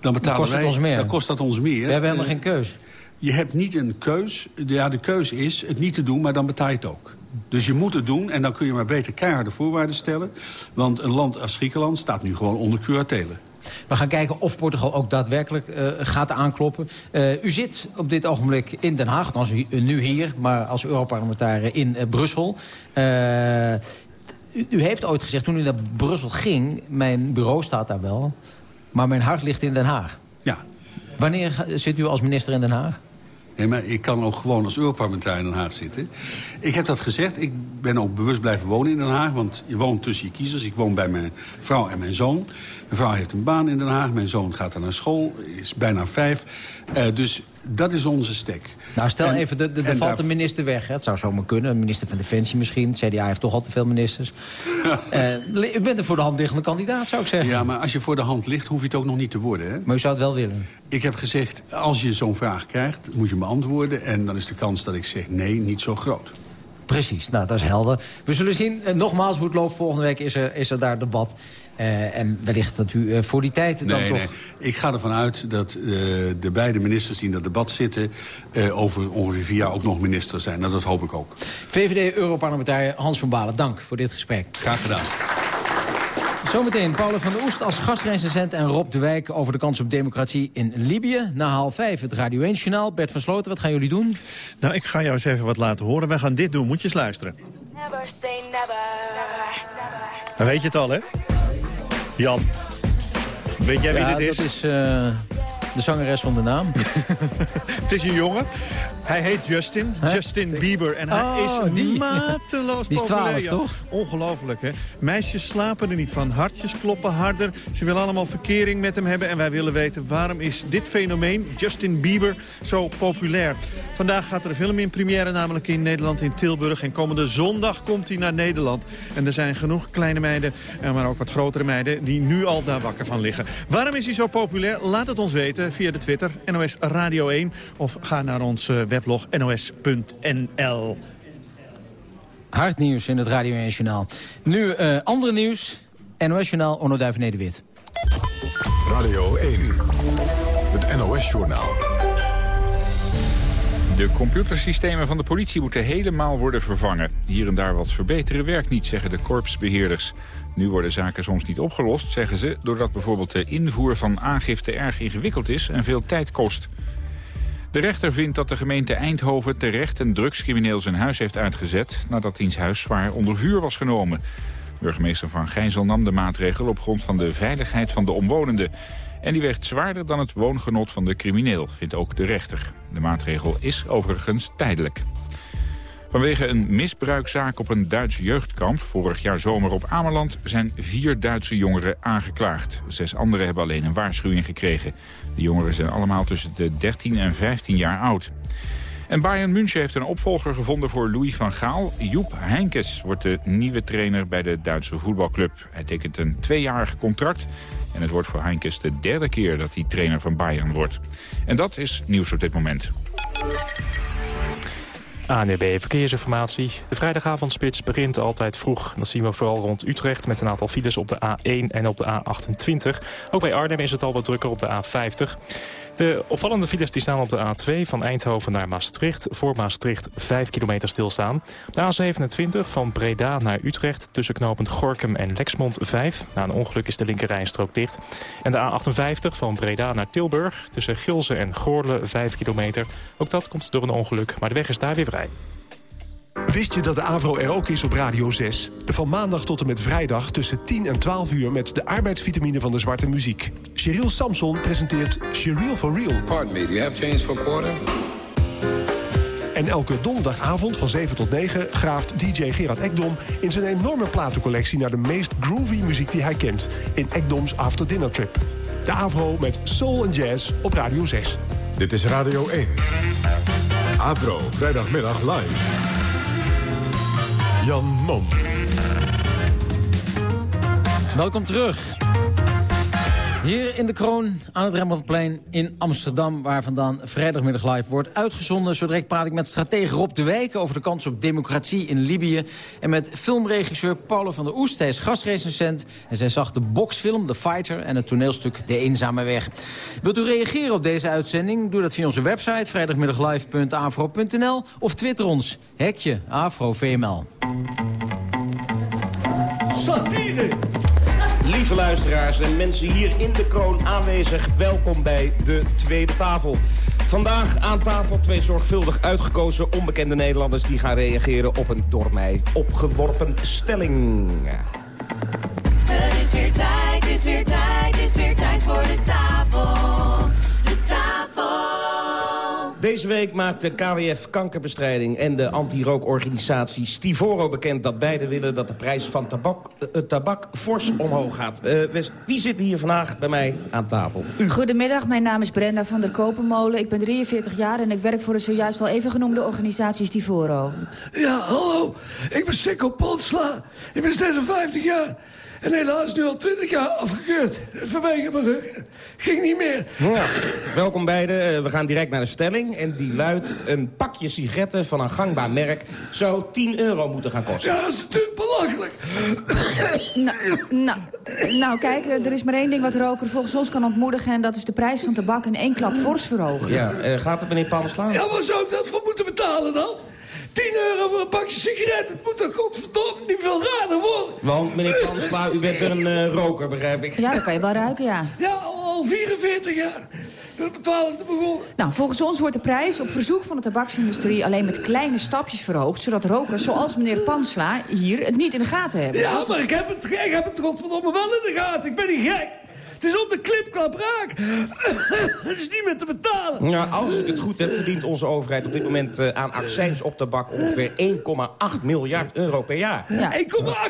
dan betalen dan kost wij, ons meer. Dan kost dat ons meer. We hebben helemaal geen keus. Je hebt niet een keus. Ja, de keus is het niet te doen, maar dan betaal je het ook. Dus je moet het doen en dan kun je maar beter keiharde voorwaarden stellen. Want een land als Griekenland staat nu gewoon onder curatelen. We gaan kijken of Portugal ook daadwerkelijk uh, gaat aankloppen. Uh, u zit op dit ogenblik in Den Haag, u, nu hier... maar als Europarlementariër in uh, Brussel. U, u, heeft ooit gezegd, toen u naar Brussel ging... mijn bureau staat daar wel, maar mijn hart ligt in Den Haag. Ja. Wanneer zit u als minister in Den Haag? Nee, maar ik kan ook gewoon als Europarlementariër in Den Haag zitten. Ik heb dat gezegd. Ik ben ook bewust blijven wonen in Den Haag. Want je woont tussen je kiezers. Ik woon bij mijn vrouw en mijn zoon. Mijn vrouw heeft een baan in Den Haag. Mijn zoon gaat naar school. Is bijna vijf. Uh, dus dat is onze stek. Nou, stel En- even, de, de, er valt daar- een minister weg. Hè? Het zou zomaar kunnen. Een minister van Defensie misschien. Het CDA heeft toch al te veel ministers. Eh, u bent een voor de hand liggende kandidaat, zou ik zeggen. Ja, maar als je voor de hand ligt, hoef je het ook nog niet te worden. Hè? Maar u zou het wel willen. Ik heb gezegd, als je zo'n vraag krijgt, moet je hem beantwoorden. En dan is de kans dat ik zeg nee niet zo groot. Precies, nou, dat is helder. We zullen zien, eh, nogmaals, hoe het loopt. Volgende week is er, is er daar debat. Eh, en wellicht dat u eh, voor die tijd dan Nee, toch... nee. Ik ga ervan uit dat eh, de beide ministers die in dat debat zitten... eh, over ongeveer vier jaar ook nog minister zijn. Nou, dat hoop ik ook. VVD-Europarlementariër Hans van Balen, dank voor dit gesprek. Graag gedaan. Zometeen Paula van der Oest als gastrecensent en Rob de Wijk... over de kans op democratie in Libië. Na half vijf het Radio 1-journaal. Bert van Sloten, wat gaan jullie doen? Nou, ik ga jou eens even wat laten horen. Wij gaan dit doen, moet je eens luisteren. Never say never. Dan weet je het al, hè? Jan. Weet jij wie Ja, dit is? dat is eh, de zangeres zonder naam. Het is een jongen. Hij heet Justin. Justin Bieber. En hij Oh, is die. mateloos Die is populair, 12, ja. toch? Ongelooflijk, hè? Meisjes slapen er niet van. Hartjes kloppen harder. Ze willen allemaal verkering met hem hebben. En wij willen weten waarom is dit fenomeen, Justin Bieber, zo populair. Vandaag gaat er een film in première, namelijk in Nederland in Tilburg. En komende zondag komt hij naar Nederland. En er zijn genoeg kleine meiden, eh, maar ook wat grotere meiden... die nu al daar wakker van liggen. Waarom is hij zo populair? Laat het ons weten via de Twitter, NOS Radio 1. Of ga naar ons eh, weblog nos.nl. Hard nieuws in het Radio 1 Journaal. Nu eh andere nieuws. NOS Journaal, Onno Duivené de Wit. Radio 1. Het NOS-journaal. De computersystemen van de politie moeten helemaal worden vervangen. Hier en daar wat verbeteren werkt niet, zeggen de korpsbeheerders. Nu worden zaken soms niet opgelost, zeggen ze... doordat bijvoorbeeld de invoer van aangifte erg ingewikkeld is en veel tijd kost. De rechter vindt dat de gemeente Eindhoven terecht een drugscrimineel zijn huis heeft uitgezet... nadat diens huis zwaar onder vuur was genomen. Burgemeester Van Gijzel nam de maatregel op grond van de veiligheid van de omwonenden. En die weegt zwaarder dan het woongenot van de crimineel, vindt ook de rechter. De maatregel is overigens tijdelijk. Vanwege een misbruikzaak op een Duits jeugdkamp vorig jaar zomer op Ameland zijn vier Duitse jongeren aangeklaagd. Zes anderen hebben alleen een waarschuwing gekregen. De jongeren zijn allemaal tussen de 13 en 15 jaar oud. En Bayern München heeft een opvolger gevonden voor Louis van Gaal. Joep Heinkes wordt de nieuwe trainer bij de Duitse voetbalclub. Hij tekent een tweejarig contract. En het wordt voor Heinkes de derde keer dat hij trainer van Bayern wordt. En dat is nieuws op dit moment. ANB Verkeersinformatie. De vrijdagavondspits begint altijd vroeg. Dat zien we vooral rond Utrecht met een aantal files op de A1 en op de A28. Ook bij Arnhem is het al wat drukker op de A50. De opvallende files die staan op de A2 van Eindhoven naar Maastricht. Voor Maastricht 5 kilometer stilstaan. De A27 van Breda naar Utrecht tussen knopend Gorkum en Lexmond 5. Na een ongeluk is de linkerrijstrook dicht. En de A58 van Breda naar Tilburg tussen Gilze en Goorle 5 kilometer. Ook dat komt door een ongeluk, maar de weg is daar weer vrij. Wist je dat de Avro er ook is op Radio 6? Van maandag tot en met vrijdag tussen 10 en 12 uur... met de arbeidsvitamine van de zwarte muziek. Cheryl Samson presenteert Cheryl for Real. Pardon me, do you have change for a quarter? En elke donderdagavond van 7 tot 9 graaft DJ Gerard Ekdom... in zijn enorme platencollectie naar de meest groovy muziek die hij kent... in Ekdoms After Dinner Trip. De Avro met soul en jazz op Radio 6. Dit is Radio 1. Avro, vrijdagmiddag live. Jan Mom. Welkom terug. Hier in de Kroon aan het Rembrandtplein in Amsterdam... waar vandaan vrijdagmiddag live wordt uitgezonden. Zo direct praat ik met stratege Rob de Wijk... over de kans op democratie in Libië. En met filmregisseur Paula van der Oest. Hij is gastrecensent en zij zag de boxfilm The Fighter... en het toneelstuk De Eenzame Weg. Wilt u reageren op deze uitzending? Doe dat via onze website vrijdagmiddaglive.afro.nl... of twitter ons, hekje AfroVML. Satire! Lieve luisteraars en mensen hier in de kroon aanwezig, welkom bij de Tweede Tafel. Vandaag aan tafel twee zorgvuldig uitgekozen onbekende Nederlanders... die gaan reageren op een door mij opgeworpen stelling. Het is weer tijd, het is weer tijd, het is weer tijd voor de tafel. Deze week maakt de KWF Kankerbestrijding en de anti-rookorganisatie Stivoro bekend... dat beide willen dat de prijs van tabak, eh, tabak fors omhoog gaat. Eh, Wes, wie zit hier vandaag bij mij aan tafel? Goedemiddag, mijn naam is Brenda van der Kopenmolen. Ik ben 43 jaar en ik werk voor de zojuist al even genoemde organisatie Stivoro. Ja, hallo. Ik ben Sikko Ponsla. Ik ben 56 jaar. En helaas nu al 20 jaar afgekeurd. Vanwege mijn rug. Ging niet meer. Ja, welkom beiden. Eh, We gaan direct naar de stelling. En die luidt, een pakje sigaretten van een gangbaar merk... zou 10 euro moeten gaan kosten. Ja, dat is natuurlijk belachelijk. nou, nou, nou, kijk, er is maar één ding wat roker volgens ons kan ontmoedigen... en dat is de prijs van tabak in één klap fors verhogen. Ja, eh, gaat het meneer Panslaan? Ja, waar zou ik dat voor moeten betalen dan? 10 euro voor een pakje sigaretten. Het moet toch godverdomme niet veel raarder worden. Want meneer Pansla, u bent een eh, roker, begrijp ik. Ja, dat kan je wel ruiken, ja. Ja, al 44 jaar. Ik ben op mijn 12e begonnen. Nou, volgens ons wordt de prijs op verzoek van de tabaksindustrie... alleen met kleine stapjes verhoogd... zodat rokers, zoals meneer Pansla, hier het niet in de gaten hebben. Ja, maar ik heb het, ik heb het godverdomme wel in de gaten. Ik ben niet gek. Het is op de klipklap raak. Het is niet meer te betalen. Ja, als ik het goed heb, verdient onze overheid op dit moment uh, aan accijns op tabak ongeveer 1,8 miljard euro per jaar. Ja. 1,8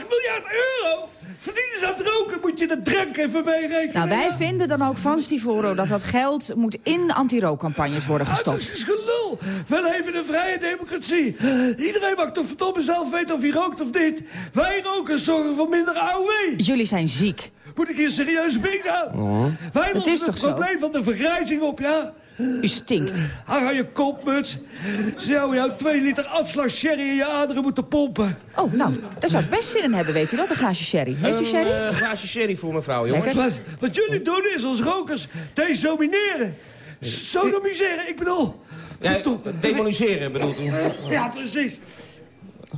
miljard euro? Verdienen ze aan het roken, moet je de drank even meerekenen. Nou, wij vinden dan ook van Stivoro dat dat geld moet in anti-rookcampagnes worden gestopt. Dat is gelul. We leven in een vrije democratie. Iedereen mag toch verdomme zelf weten of hij rookt of niet. Wij rokers zorgen voor minder AOW. Jullie zijn ziek. Moet ik hier serieus mee gaan? Oh. Wij lossen het, probleem van de vergrijzing op, ja? U stinkt. Hang aan je kopmuts. Zou jou twee liter afslag sherry in je aderen moeten pompen. Oh, nou, daar zou ik best zin in hebben, weet u dat? Een glaasje sherry. Heeft u sherry? Een uh, glaasje sherry voor mevrouw, jongens. Wat, wat, jullie doen is als rokers desomineren. Sodomiseren, ik bedoel... Ja, demoniseren bedoelt u? Ja, precies.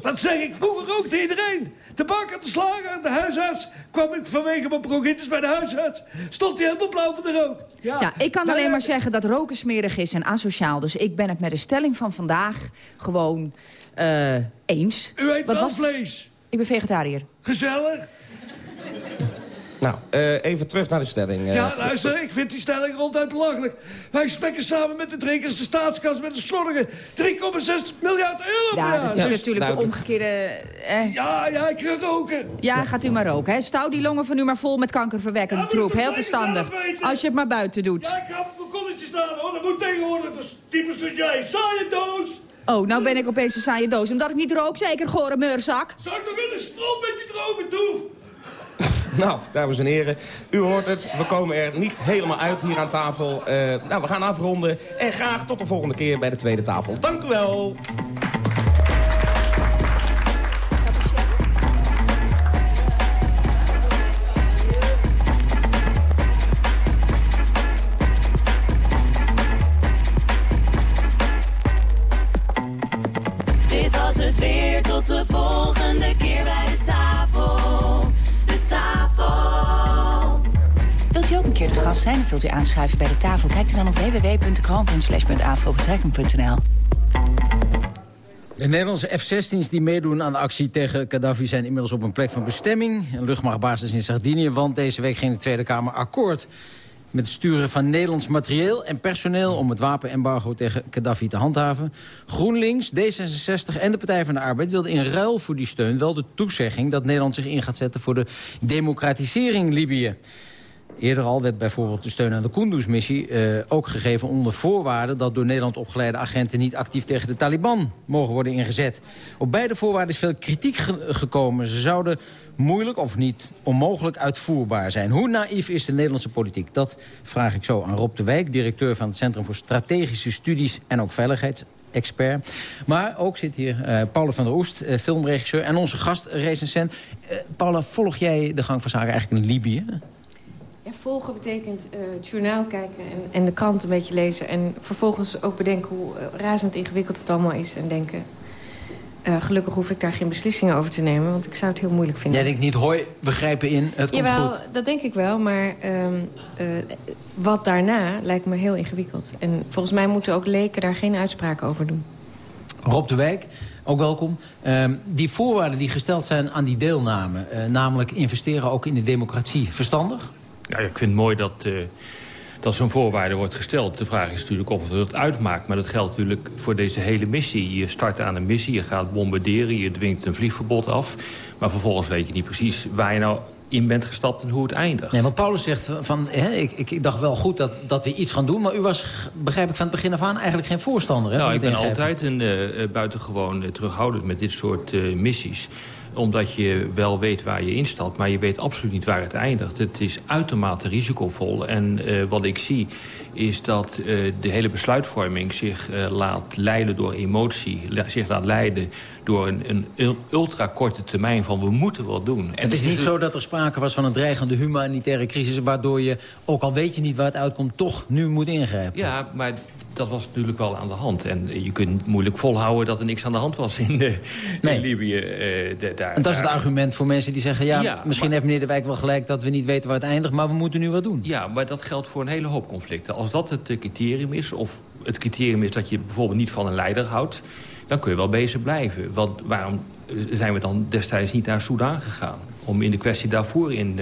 Dat zeg ik. Vroeger rookte iedereen. De bakker, de slager, de huisarts. Kwam ik vanwege mijn bronchitis bij de huisarts. Stond hij helemaal blauw van de rook. Ja, ja ik kan alleen maar zeggen dat roken smerig is en asociaal. Dus ik ben het met de stelling van vandaag gewoon uh, eens. U eet wel vlees? Ik ben vegetariër. Gezellig. Nou, uh, even terug naar de stelling. Uh, ja, luister, ik vind die stelling ronduit belachelijk. Wij spekken samen met de drinkers de staatskas met de slordigen 3,6 miljard euro ja, per jaar. dat is natuurlijk de omgekeerde... Eh. Ja, ja, ik ga roken. Ja, gaat u maar roken. Hè. Stouw die longen van u maar vol met kankerverwekkende ja, troep. Heel verstandig. Als je het maar buiten doet. Ja, ik ga op mijn kolletje staan, hoor. Dat moet tegenwoordig. Dat is typisch wat jij. Saaie doos. Oh, nou ben ik opeens een saaie doos. Omdat ik niet rook, zeker, gore meurzak. Zou ik toch in de stroom met je droge doef? Nou, dames en heren, u hoort het. We komen er niet helemaal uit hier aan tafel. Uh, nou, we gaan afronden. En graag tot de volgende keer bij de tweede tafel. Dank u wel. Zijn of wilt u aanschuiven bij de tafel? Kijk dan op www.kroon.nl. De Nederlandse F-16's die meedoen aan de actie tegen Gaddafi... zijn inmiddels op een plek van bestemming. Een luchtmachtbasis in Sardinië, want deze week ging de Tweede Kamer akkoord... met het sturen van Nederlands materieel en personeel... om het wapenembargo tegen Gaddafi te handhaven. GroenLinks, D66 en de Partij van de Arbeid wilden in ruil voor die steun... wel de toezegging dat Nederland zich in gaat zetten voor de democratisering Libië. Eerder al werd bijvoorbeeld de steun aan de Kunduz-missie uh, ook gegeven onder voorwaarde dat door Nederland opgeleide agenten niet actief tegen de Taliban mogen worden ingezet. Op beide voorwaarden is veel kritiek ge gekomen. Ze zouden moeilijk of niet onmogelijk uitvoerbaar zijn. Hoe naïef is de Nederlandse politiek? Dat vraag ik zo aan Rob de Wijk, directeur van het Centrum voor Strategische Studies en ook Veiligheidsexpert. Maar ook zit hier uh, van der Oest, uh, filmregisseur en onze gastrecensent. Paula, volg jij de gang van zaken eigenlijk in Libië? Ja, volgen betekent uh, het journaal kijken en, en, de krant een beetje lezen. En vervolgens ook bedenken hoe uh, razend ingewikkeld het allemaal is. En denken, uh, gelukkig hoef ik daar geen beslissingen over te nemen. Want ik zou het heel moeilijk vinden. Jij denkt niet, hoi, we grijpen in, het komt Jawel, goed. dat denk ik wel. Maar um, wat daarna lijkt me heel ingewikkeld. En volgens mij moeten ook leken daar geen uitspraken over doen. Rob de Wijk, ook welkom. Uh, die voorwaarden die gesteld zijn aan die deelname... namelijk investeren ook in de democratie, verstandig? Ja, ik vind het mooi dat, uh, dat zo'n voorwaarde wordt gesteld. De vraag is natuurlijk of het dat uitmaakt. Maar dat geldt natuurlijk voor deze hele missie. Je start aan een missie, je gaat bombarderen, je dwingt een vliegverbod af. Maar vervolgens weet je niet precies waar je nou in bent gestapt en hoe het eindigt. Nee, want Paulus zegt van, hè, ik, ik dacht wel goed dat, dat we iets gaan doen... maar u was, begrijp ik van het begin af aan, eigenlijk geen voorstander. Hè, nou, ik ben altijd een, uh, buitengewoon uh, terughoudend met dit soort uh, missies omdat je wel weet waar je instapt, maar je weet absoluut niet waar het eindigt. Het is uitermate risicovol. En uh, wat ik zie is dat uh, de hele besluitvorming zich uh, laat leiden door emotie. Zich laat leiden door een, een ultrakorte termijn van we moeten wat doen. En het is niet zo dat er sprake was van een dreigende humanitaire crisis... waardoor je, ook al weet je niet waar het uitkomt, toch nu moet ingrijpen. Ja, maar dat was natuurlijk wel aan de hand. En je kunt moeilijk volhouden dat er niks aan de hand was in, de, nee. in Libië. Uh, de, daar, en dat is het argument voor mensen die zeggen... ja, ja misschien maar, heeft meneer De Wijk wel gelijk dat we niet weten waar het eindigt... maar we moeten nu wat doen. Ja, maar dat geldt voor een hele hoop conflicten. Als dat het criterium is, of het criterium is dat je bijvoorbeeld niet van een leider houdt... dan kun je wel bezig blijven. Want waarom zijn we dan destijds niet naar Soudaan gegaan? om in de kwestie daarvoor in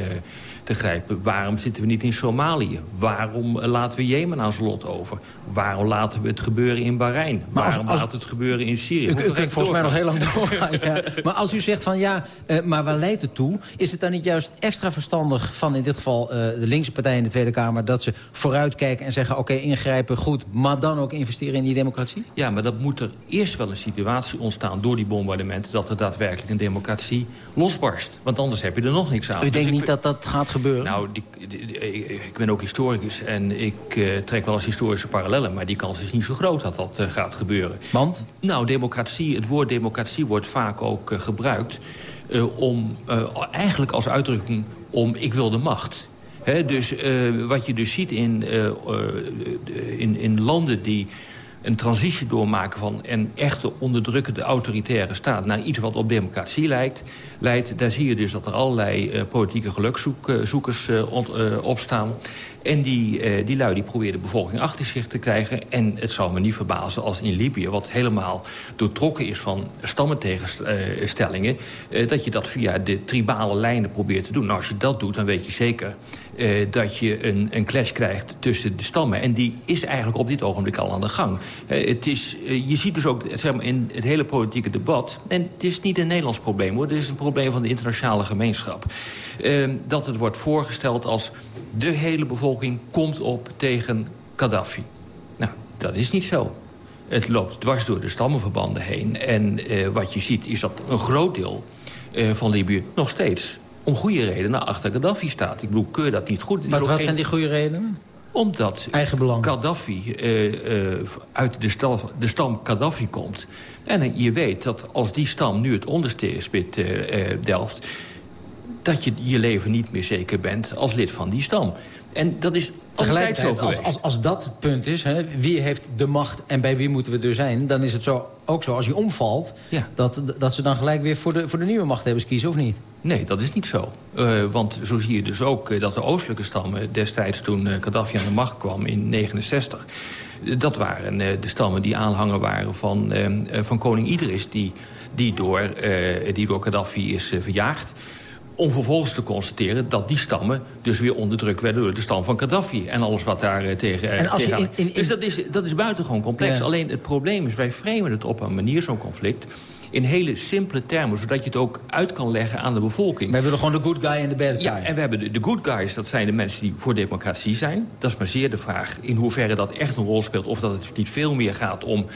te grijpen. Waarom zitten we niet in Somalië? Waarom laten we Jemen aan zijn lot over? Waarom laten we het gebeuren in Bahrein? Maar Waarom als- laten we het gebeuren in Syrië? U, u volgens mij nog heel lang doorgaan. ja. Maar als u zegt van ja, eh, maar waar leidt het toe? Is het dan niet juist extra verstandig van in dit geval eh, de linkse partij in de Tweede Kamer... dat ze vooruitkijken en zeggen oké, ingrijpen, goed... maar dan ook investeren in die democratie? Ja, maar dat moet er eerst wel een situatie ontstaan door die bombardementen... dat er daadwerkelijk een democratie losbarst. Want anders heb je er nog niks aan. U Dus denkt niet dat dat gaat gebeuren? Nou, die, die- die- ik ben ook historicus en ik eh, trek wel eens historische parallellen... maar die kans is niet zo groot dat dat eh, gaat gebeuren. Want? Nou, democratie, het woord democratie wordt vaak ook eh, gebruikt... om eigenlijk als uitdrukking om ik wil de macht. Dus wat je dus ziet in, in, in landen die een transitie doormaken van een echte onderdrukkende autoritaire staat... naar iets wat op democratie lijkt, leidt, daar zie je dus dat er allerlei eh, politieke gelukzoekers eh, ont- eh, opstaan. En die, eh, die lui die proberen de bevolking achter zich te krijgen. En het zou me niet verbazen als in Libië, wat helemaal doortrokken is van stammentegenstellingen... eh, dat je dat via de tribale lijnen probeert te doen. Nou, als je dat doet, dan weet je zeker eh, dat je een, een clash krijgt tussen de stammen. En die is eigenlijk op dit ogenblik al aan de gang. Eh, het is, eh, je ziet dus ook zeg maar, in het hele politieke debat... en het is niet een Nederlands probleem, hoor. Het is een probleem van de internationale gemeenschap. eh, dat het wordt voorgesteld als de hele bevolking komt op tegen Gaddafi. Nou, dat is niet zo. Het loopt dwars door de stammenverbanden heen. En eh, wat je ziet is dat een groot deel eh, van Libië nog steeds... om goede redenen achter Gaddafi staat. Ik bedoel, keur dat niet goed. Is Wat, geen- zijn die goede redenen? Omdat Gaddafi eh, uit de, stal, de stam Gaddafi komt. En je weet dat als die stam nu het onderste spit eh, eh, delft... dat je je leven niet meer zeker bent als lid van die stam. En dat is altijd zo Tegelijkertijd, als, geweest. als, als dat het punt is, hè, wie heeft de macht en bij wie moeten we er zijn... dan is het zo, ook zo, als je omvalt, dat, dat ze dan gelijk weer voor de, voor de nieuwe machthebbers kiezen, of niet? Nee, dat is niet zo. Eh, want zo zie je dus ook eh, dat de oostelijke stammen destijds toen eh, Gaddafi aan de macht kwam in 69... eh, dat waren de stammen die aanhanger waren van, van koning Idris... die, die, door, die door Gaddafi is verjaagd. Om vervolgens te constateren dat die stammen dus weer onderdrukt werden door de stam van Gaddafi. En alles wat daar eh, tegen, eh, En als tegenaan- in- in- in- Dus dat is, dat is buitengewoon complex. Ja. Alleen het probleem is, wij framen het op een manier, zo'n conflict... in hele simpele termen, zodat je het ook uit kan leggen aan de bevolking. Wij willen gewoon de good guy en de bad guy. Ja, en we hebben de, de good guys, dat zijn de mensen die voor democratie zijn. Dat is maar zeer de vraag in hoeverre dat echt een rol speelt... of dat het niet veel meer gaat om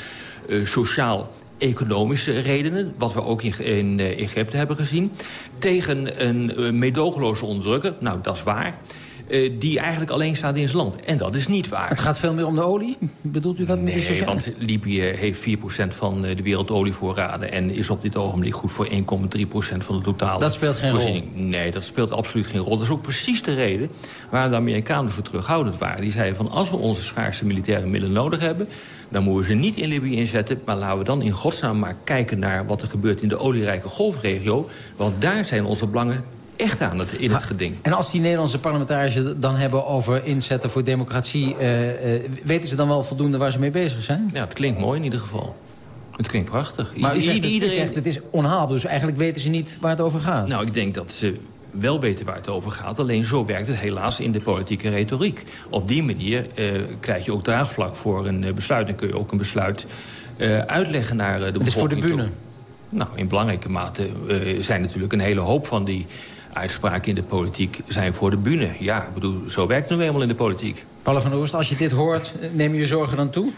eh, sociaal economische redenen... wat we ook in, in eh, Egypte hebben gezien... tegen een eh, meedogenloze onderdrukker, nou, dat is waar... eh, die eigenlijk alleen staat in zijn land. En dat is niet waar. Het gaat veel meer om de olie? Bedoelt u dat met die Nee, want Libië heeft 4% van eh, de wereldolievoorraden... en is op dit ogenblik goed voor 1,3% van de totale Dat speelt geen voorziening. Nee, dat speelt absoluut geen rol. Dat is ook precies de reden waarom de Amerikanen zo terughoudend waren. Die zeiden van als we onze schaarse militaire middelen nodig hebben... dan moeten we ze niet in Libië inzetten... maar laten we dan in godsnaam maar kijken naar wat er gebeurt in de olierijke golfregio. Want daar zijn onze belangen echt aan het, in het geding. En als die Nederlandse parlementariërs dan hebben over inzetten voor democratie... eh, eh, weten ze dan wel voldoende waar ze mee bezig zijn? Ja, het klinkt mooi in ieder geval. Het klinkt prachtig. Maar u zegt, het, iedereen- zegt het is onhaalbaar, dus eigenlijk weten ze niet waar het over gaat. Nou, ik denk dat ze wel weten waar het over gaat. Alleen zo werkt het helaas in de politieke retoriek. Op die manier eh, krijg je ook draagvlak voor een besluit. En kun je ook een besluit eh, uitleggen naar de bevolking. Het is voor de bühne. Nou, in belangrijke mate eh, zijn natuurlijk een hele hoop van die uitspraken in de politiek... zijn voor de bühne. Ja, ik bedoel, zo werkt het nu eenmaal in de politiek. Paula van Oorst, als je dit hoort, neem je je zorgen dan toe?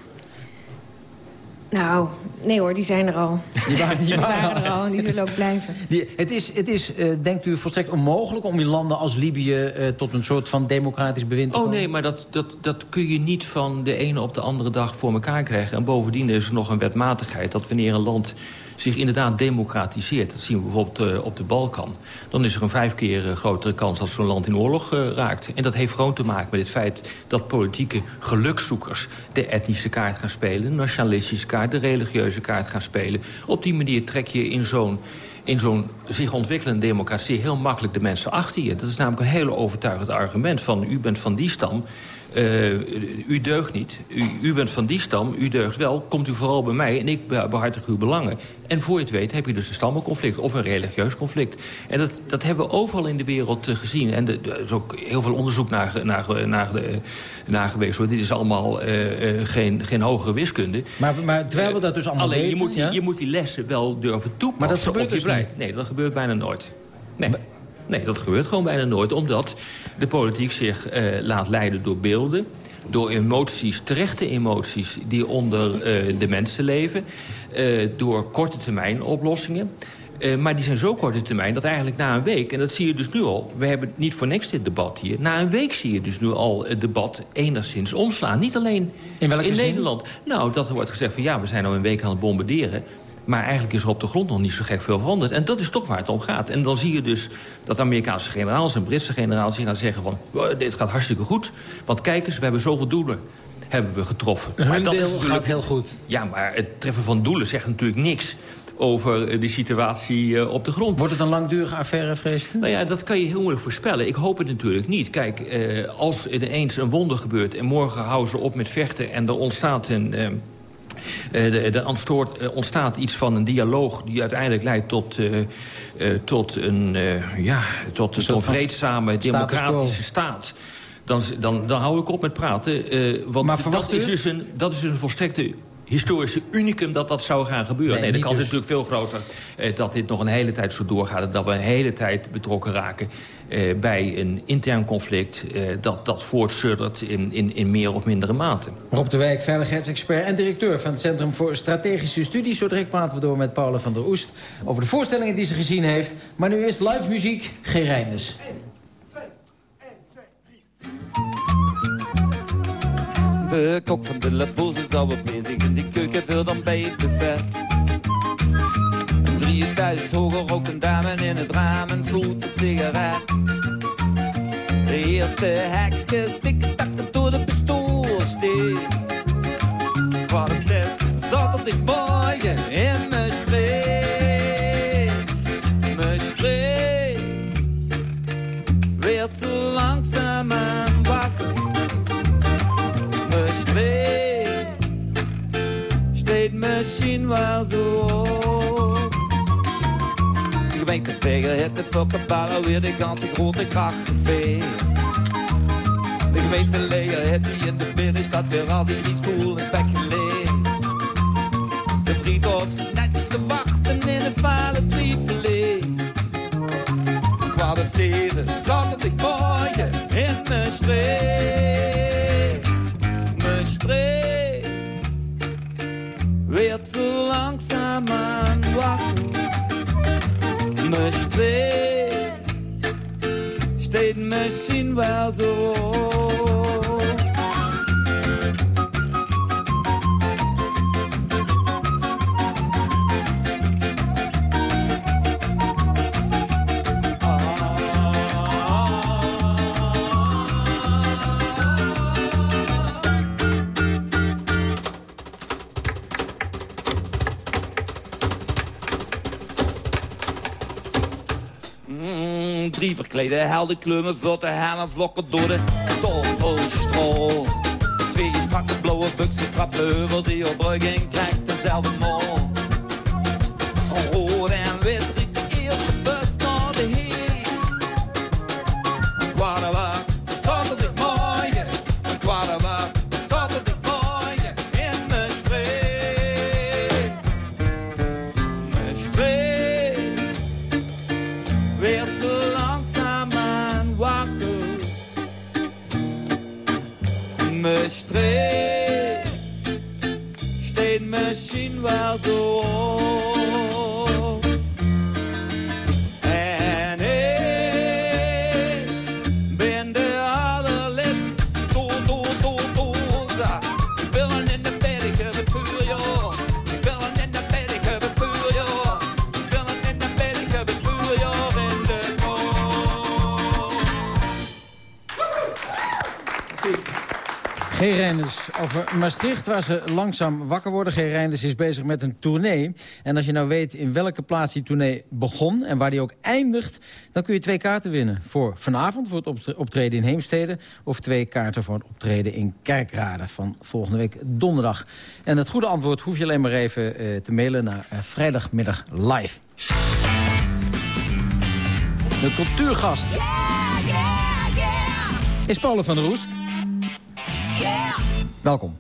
Nou, nee hoor, die zijn er al. Die waren, die Die waren waren er al en die zullen ook blijven. Die- het is, het is eh, denkt u, volstrekt onmogelijk om in landen als Libië... eh, tot een soort van democratisch bewind te Oh komen? nee, maar dat, dat, dat kun je niet van de ene op de andere dag voor elkaar krijgen. En bovendien is er nog een wetmatigheid dat wanneer een land zich inderdaad democratiseert... dat zien we bijvoorbeeld eh, op de Balkan... dan is er een vijf keer eh, grotere kans als zo'n land in oorlog eh, raakt. En dat heeft gewoon te maken met het feit dat politieke gelukzoekers... de etnische kaart gaan spelen, nationalistische kaart... de religieuze kaart gaan spelen. Op die manier trek je in zo'n in zo'n zich ontwikkelende democratie heel makkelijk de mensen achter je. Dat is namelijk een heel overtuigend argument van... u bent van die stam, Uh, u deugt niet. U, u, bent van die stam, u deugt wel. Komt u vooral bij mij en ik behartig uw belangen. En voor je het weet heb je dus een stammenconflict of een religieus conflict. En dat, dat hebben we overal in de wereld uh, gezien. En er is ook heel veel onderzoek naar, naar, naar, de, naar geweest. Hoor. Dit is allemaal uh, geen, geen hogere wiskunde. Maar, maar terwijl we dat dus allemaal Alleen, weten, je, moet, ja? je moet die lessen wel durven toepassen Maar dat gebeurt dus niet. Nee, dat gebeurt bijna nooit. Nee. Nee, dat gebeurt gewoon bijna nooit. Omdat de politiek zich uh, laat leiden door beelden. Door emoties, terechte emoties die onder uh, de mensen leven. Uh, door korte termijn oplossingen. Uh, maar die zijn zo korte termijn dat eigenlijk na een week... en dat zie je dus nu al, we hebben niet voor niks dit debat hier... na een week zie je dus nu al het debat enigszins omslaan. Niet alleen in, in Nederland. Nou, dat er wordt gezegd van ja, we zijn al een week aan het bombarderen... Maar eigenlijk is er op de grond nog niet zo gek veel veranderd. En dat is toch waar het om gaat. En dan zie je dus dat Amerikaanse generaals en Britse generaals... die gaan zeggen van, dit gaat hartstikke goed. Want kijk eens, we hebben zoveel doelen hebben we getroffen. Hun maar dat deel is natuurlijk... gaat heel goed. Ja, maar het treffen van doelen zegt natuurlijk niks over de situatie op de grond. Wordt het een langdurige affaire, vreest u? Nou ja, dat kan je heel moeilijk voorspellen. Ik hoop het natuurlijk niet. Kijk, eh, als er ineens een wonder gebeurt... en morgen houden ze op met vechten en er ontstaat een... Eh, er ontstoort, uh, ontstaat iets van een dialoog die uiteindelijk leidt tot, uh, tot een, ja, tot, tot een vreedzame, democratische staat. Dan, dan, dan hou ik op met praten. want maar dat is, dus een, dat is dus een volstrekte historische unicum dat dat zou gaan gebeuren. Nee, Nee, de kans is dus. natuurlijk veel groter eh, dat dit nog een hele tijd zo doorgaat... en dat we een hele tijd betrokken raken eh, bij een intern conflict... eh, dat, dat voortsuddert in, in, in meer of mindere mate. Rob de Wijk, veiligheidsexpert en directeur van het Centrum voor Strategische Studies. Zo direct praten we door met Paula van der Oest over de voorstellingen die ze gezien heeft. Maar nu eerst live muziek, geen Reinders. De kok van de laboos is wat bezig in die keuken, veel dan bij het buffet. Een 3000 hoger een dame in het raam een sigaret. De eerste hekjes tikken takken door de pistoolsteek. Kwart op zes zat ik morgen misschien wel zo op. De gemeenteveger heeft de fokkenballen weer de ganse grote kracht geveegd. De gemeenteleger heeft die in de binnenstad weer al die iets voel en pek Mijn streek steekt misschien verklede helden kleumen vult de hellen vlokken door de toverstro. Twee strakke blauwe buksen strappen heuvel die op in krijgt dezelfde mol. G. Reinders over Maastricht, waar ze langzaam wakker worden. G. Reinders is bezig met een tournee. En als je nou weet in welke plaats die tournee begon... en waar die ook eindigt, dan kun je twee kaarten winnen. Voor vanavond, voor het optreden in Heemstede... of twee kaarten voor het optreden in Kerkrade van volgende week donderdag. En het goede antwoord hoef je alleen maar even uh, te mailen naar uh, vrijdagmiddag live. De cultuurgast is Paul van der Roest. Welkom.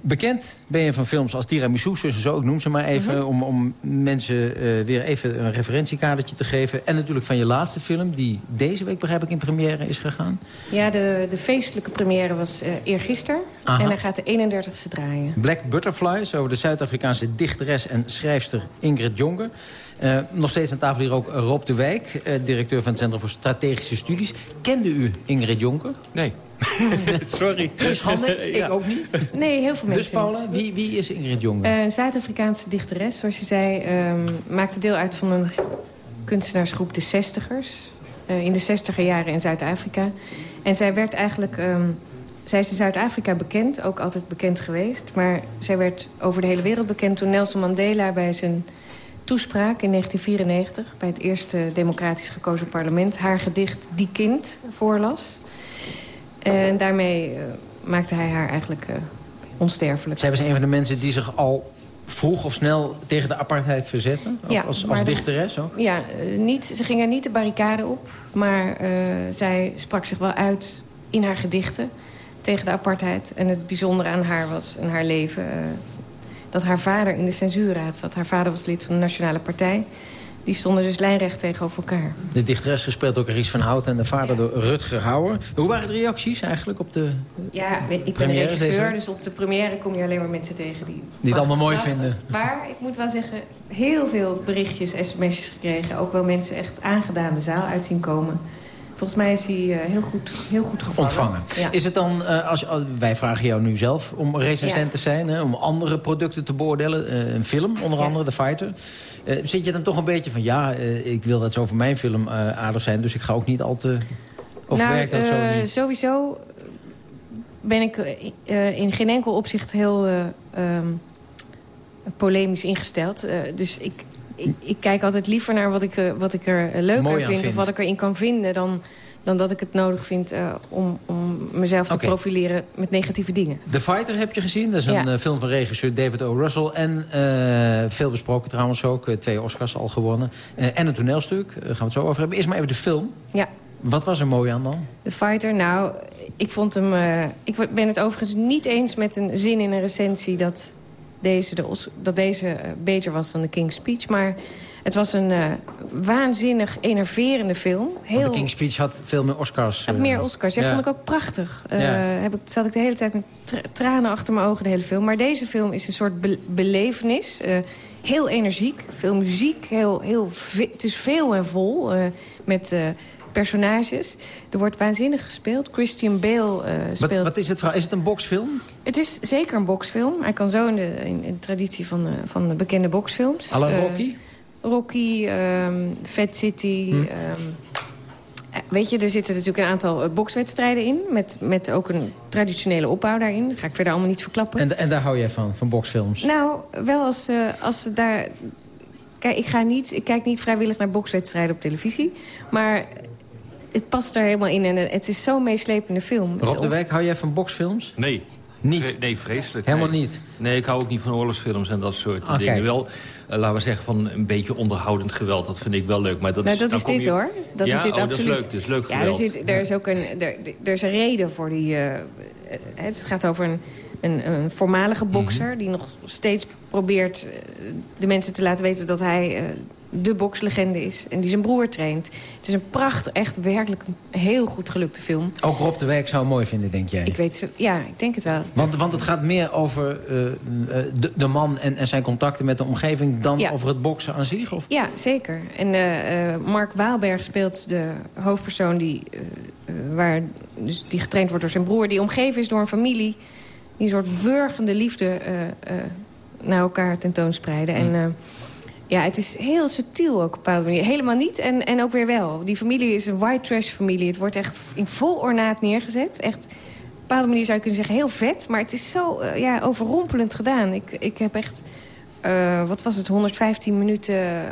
Bekend ben je van films als Tiramisu, en zo, ik noem ze maar even... Mhm. om, om mensen uh, weer even een referentiekadertje te geven. En natuurlijk van je laatste film, die deze week, begrijp ik, in première is gegaan. Ja, de, de feestelijke première was uh, eergisteren. En hij gaat de 31ste draaien. Black Butterflies, over de Zuid-Afrikaanse dichteres en schrijfster Ingrid Jonker. Uh, nog steeds aan tafel hier ook Rob de Wijk, uh, directeur van het Centrum voor Strategische Studies. Kende u Ingrid Jonker? Nee. Sorry. Schande, ik ook niet. Nee, heel veel mensen Dus Paula, wie, wie is Ingrid Jonker? Uh, een Zuid-Afrikaanse dichteres, zoals je zei. Um, maakte deel uit van een kunstenaarsgroep De Zestigers. Uh, in de zestiger jaren in Zuid-Afrika. En zij werd eigenlijk... Um, zij is in Zuid-Afrika bekend, ook altijd bekend geweest. Maar zij werd over de hele wereld bekend toen Nelson Mandela bij zijn toespraak in 1994... bij het eerste democratisch gekozen parlement... haar gedicht Die Kind voorlas. En daarmee uh, maakte hij haar eigenlijk uh, onsterfelijk. Zij was een van de mensen die zich al vroeg of snel tegen de apartheid verzetten? Ja, als, als dichteres ook? Ja, uh, niet, ze ging er niet de barricade op. Maar zij sprak zich wel uit in haar gedichten tegen de apartheid. En het bijzondere aan haar was, in haar leven... dat haar vader in de censuurraad zat. Haar vader was lid van de Nationale Partij. Die stonden dus lijnrecht tegenover elkaar. De dichteres gespeeld ook Ries van Houten en de vader door Rutger Hauer. Hoe waren de reacties eigenlijk op de Ja, ik ben regisseur, dus op de première kom je alleen maar mensen tegen die... Die het allemaal mooi vinden. Maar ik moet wel zeggen, heel veel berichtjes, sms'jes gekregen. Ook wel mensen echt aangedaan de zaal uit zien komen. Volgens mij is hij uh, heel, goed, heel goed. Ontvangen. Ja. Is het dan, uh, als, uh, wij vragen jou nu zelf om recensent ja. te zijn... Hè, om andere producten te beoordelen, een film onder andere. The Fighter... zit je dan toch een beetje van, ja, ik wil dat zo voor mijn film aardig zijn... dus ik ga ook niet al te... Of nou, werkt dat zo niet? Sowieso ben ik in geen enkel opzicht heel um, polemisch ingesteld. dus ik, ik, ik, kijk altijd liever naar wat ik, uh, wat ik er uh, leuk aan vind... of wat ik erin kan vinden... dan, dan dat ik het nodig vind uh, om, om mezelf te okay. profileren met negatieve dingen. The Fighter heb je gezien. Dat is een film van regisseur David O. Russell. En veel besproken trouwens ook. twee Oscars al gewonnen. en een toneelstuk. Daar gaan we het zo over hebben. Eerst maar even de film. Ja. Wat was er mooi aan dan? The Fighter, nou, ik vond hem... ik ben het overigens niet eens met een zin in een recensie... dat deze, de, dat deze uh, beter was dan de King's Speech. Maar het was een uh, waanzinnig enerverende film. Heel... De King's Speech had veel meer Oscars. Had meer Oscars. Ja, ja. vond ik ook prachtig. Uh, ja. heb ik, zat ik de hele tijd met tra tranen achter mijn ogen, de hele film. Maar deze film is een soort be belevenis. heel energiek, veel muziek. Heel, heel het is veel en vol. met personages. Er wordt waanzinnig gespeeld. Christian Bale uh, speelt... Wat, wat, is het? Is het een boxfilm? Het is zeker een boxfilm. Hij kan zo in de, in, in de traditie van, uh, van de bekende boxfilms. Alle uh, Rocky? Rocky, um, Fat City... Hm. Um, weet je, er zitten natuurlijk een aantal bokswedstrijden in. Met, met ook een traditionele opbouw daarin. Dat ga ik verder allemaal niet verklappen. En, en daar hou jij van, van boxfilms? Nou, wel als, als ze daar... Kijk, ik, ga niet, ik kijk niet vrijwillig naar bokswedstrijden op televisie. Maar het past er helemaal in en het is zo'n meeslepende film. Rob de Wijk, hou jij van boxfilms? Nee. Niet? Nee, vreselijk. Helemaal nee. niet? Nee, ik hou ook niet van oorlogsfilms en dat soort okay. dingen. Wel, uh, laten we zeggen, van een beetje onderhoudend geweld. Dat vind ik wel leuk. Maar dat nou, is, dat is dit je... hoor. Dat ja? is dit oh, absoluut. Dat is leuk, dat is leuk ja, geweld. Er, zit, er, is ook een, er, er is een reden voor die... Uh, het gaat over een, een, een voormalige bokser... Mm -hmm. die nog steeds probeert de mensen te laten weten dat hij... Uh, de bokslegende is en die zijn broer traint. Het is een prachtig, echt werkelijk heel goed gelukte film. Ook Rob de Wijk zou het mooi vinden, denk jij? Ik weet, ja, ik denk het wel. Want, want het gaat meer over uh, de, de, man en, en, zijn contacten met de omgeving... dan ja. over het boksen aan zich? Of? Ja, zeker. En uh, Mark Waalberg speelt de hoofdpersoon die, uh, waar, dus die getraind wordt door zijn broer... die omgeven is door een familie... die een soort wurgende liefde naar elkaar tentoonspreiden. Mm. En... Ja, het is heel subtiel ook op een bepaalde manier. Helemaal niet en, en ook weer wel. Die familie is een white trash familie. Het wordt echt in vol ornaat neergezet. Echt bepaalde manier zou je kunnen zeggen heel vet. Maar het is zo uh, ja, overrompelend gedaan. Ik, ik heb echt, uh, wat was het, 115 minuten uh,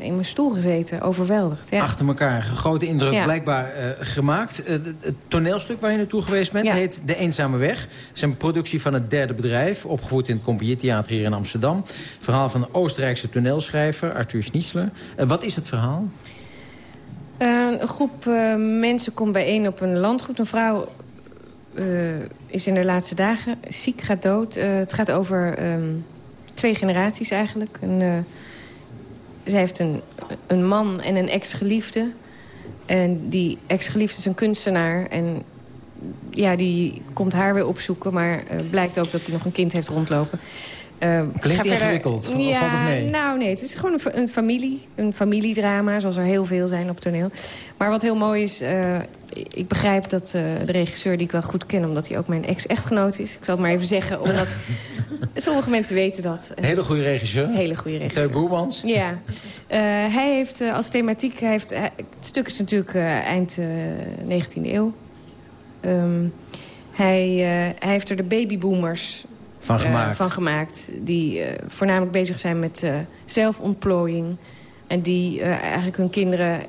in mijn stoel gezeten. Overweldigd, ja. Achter elkaar, een grote indruk Ja. blijkbaar gemaakt. het toneelstuk waar je naartoe geweest bent heet De Eenzame Weg. Het is een productie van het derde bedrijf. Opgevoerd in het Compagnietheater hier in Amsterdam. Verhaal van een Oostenrijkse toneelschrijver, Arthur Schnitzler. wat is het verhaal? Een groep mensen komt bijeen op een landgoed. Een vrouw is in de laatste dagen ziek, gaat dood. het gaat over um, twee generaties eigenlijk. Een, zij heeft een, een man en een ex-geliefde. En die ex-geliefde is een kunstenaar. En ja, die komt haar weer opzoeken. Maar blijkt ook dat hij nog een kind heeft rondlopen. Uh, Klinkt ingewikkeld, verder... ja, valt het mee? Nou nee, het is gewoon een, een, familie, een familiedrama, zoals er heel veel zijn op toneel. Maar wat heel mooi is, uh, ik begrijp dat uh, de regisseur die ik wel goed ken... omdat hij ook mijn ex-echtgenoot is. Ik zal het maar even zeggen, omdat sommige mensen weten dat. Een hele goede regisseur. Hele goede regisseur. Teun Boermans. Ja. hij heeft als thematiek, hij heeft, het stuk is natuurlijk eind 19e eeuw. Um, hij, hij heeft er de babyboomers van gemaakt. Uh, van gemaakt. Die uh, voornamelijk bezig zijn met uh, zelfontplooiing. En die eigenlijk hun kinderen...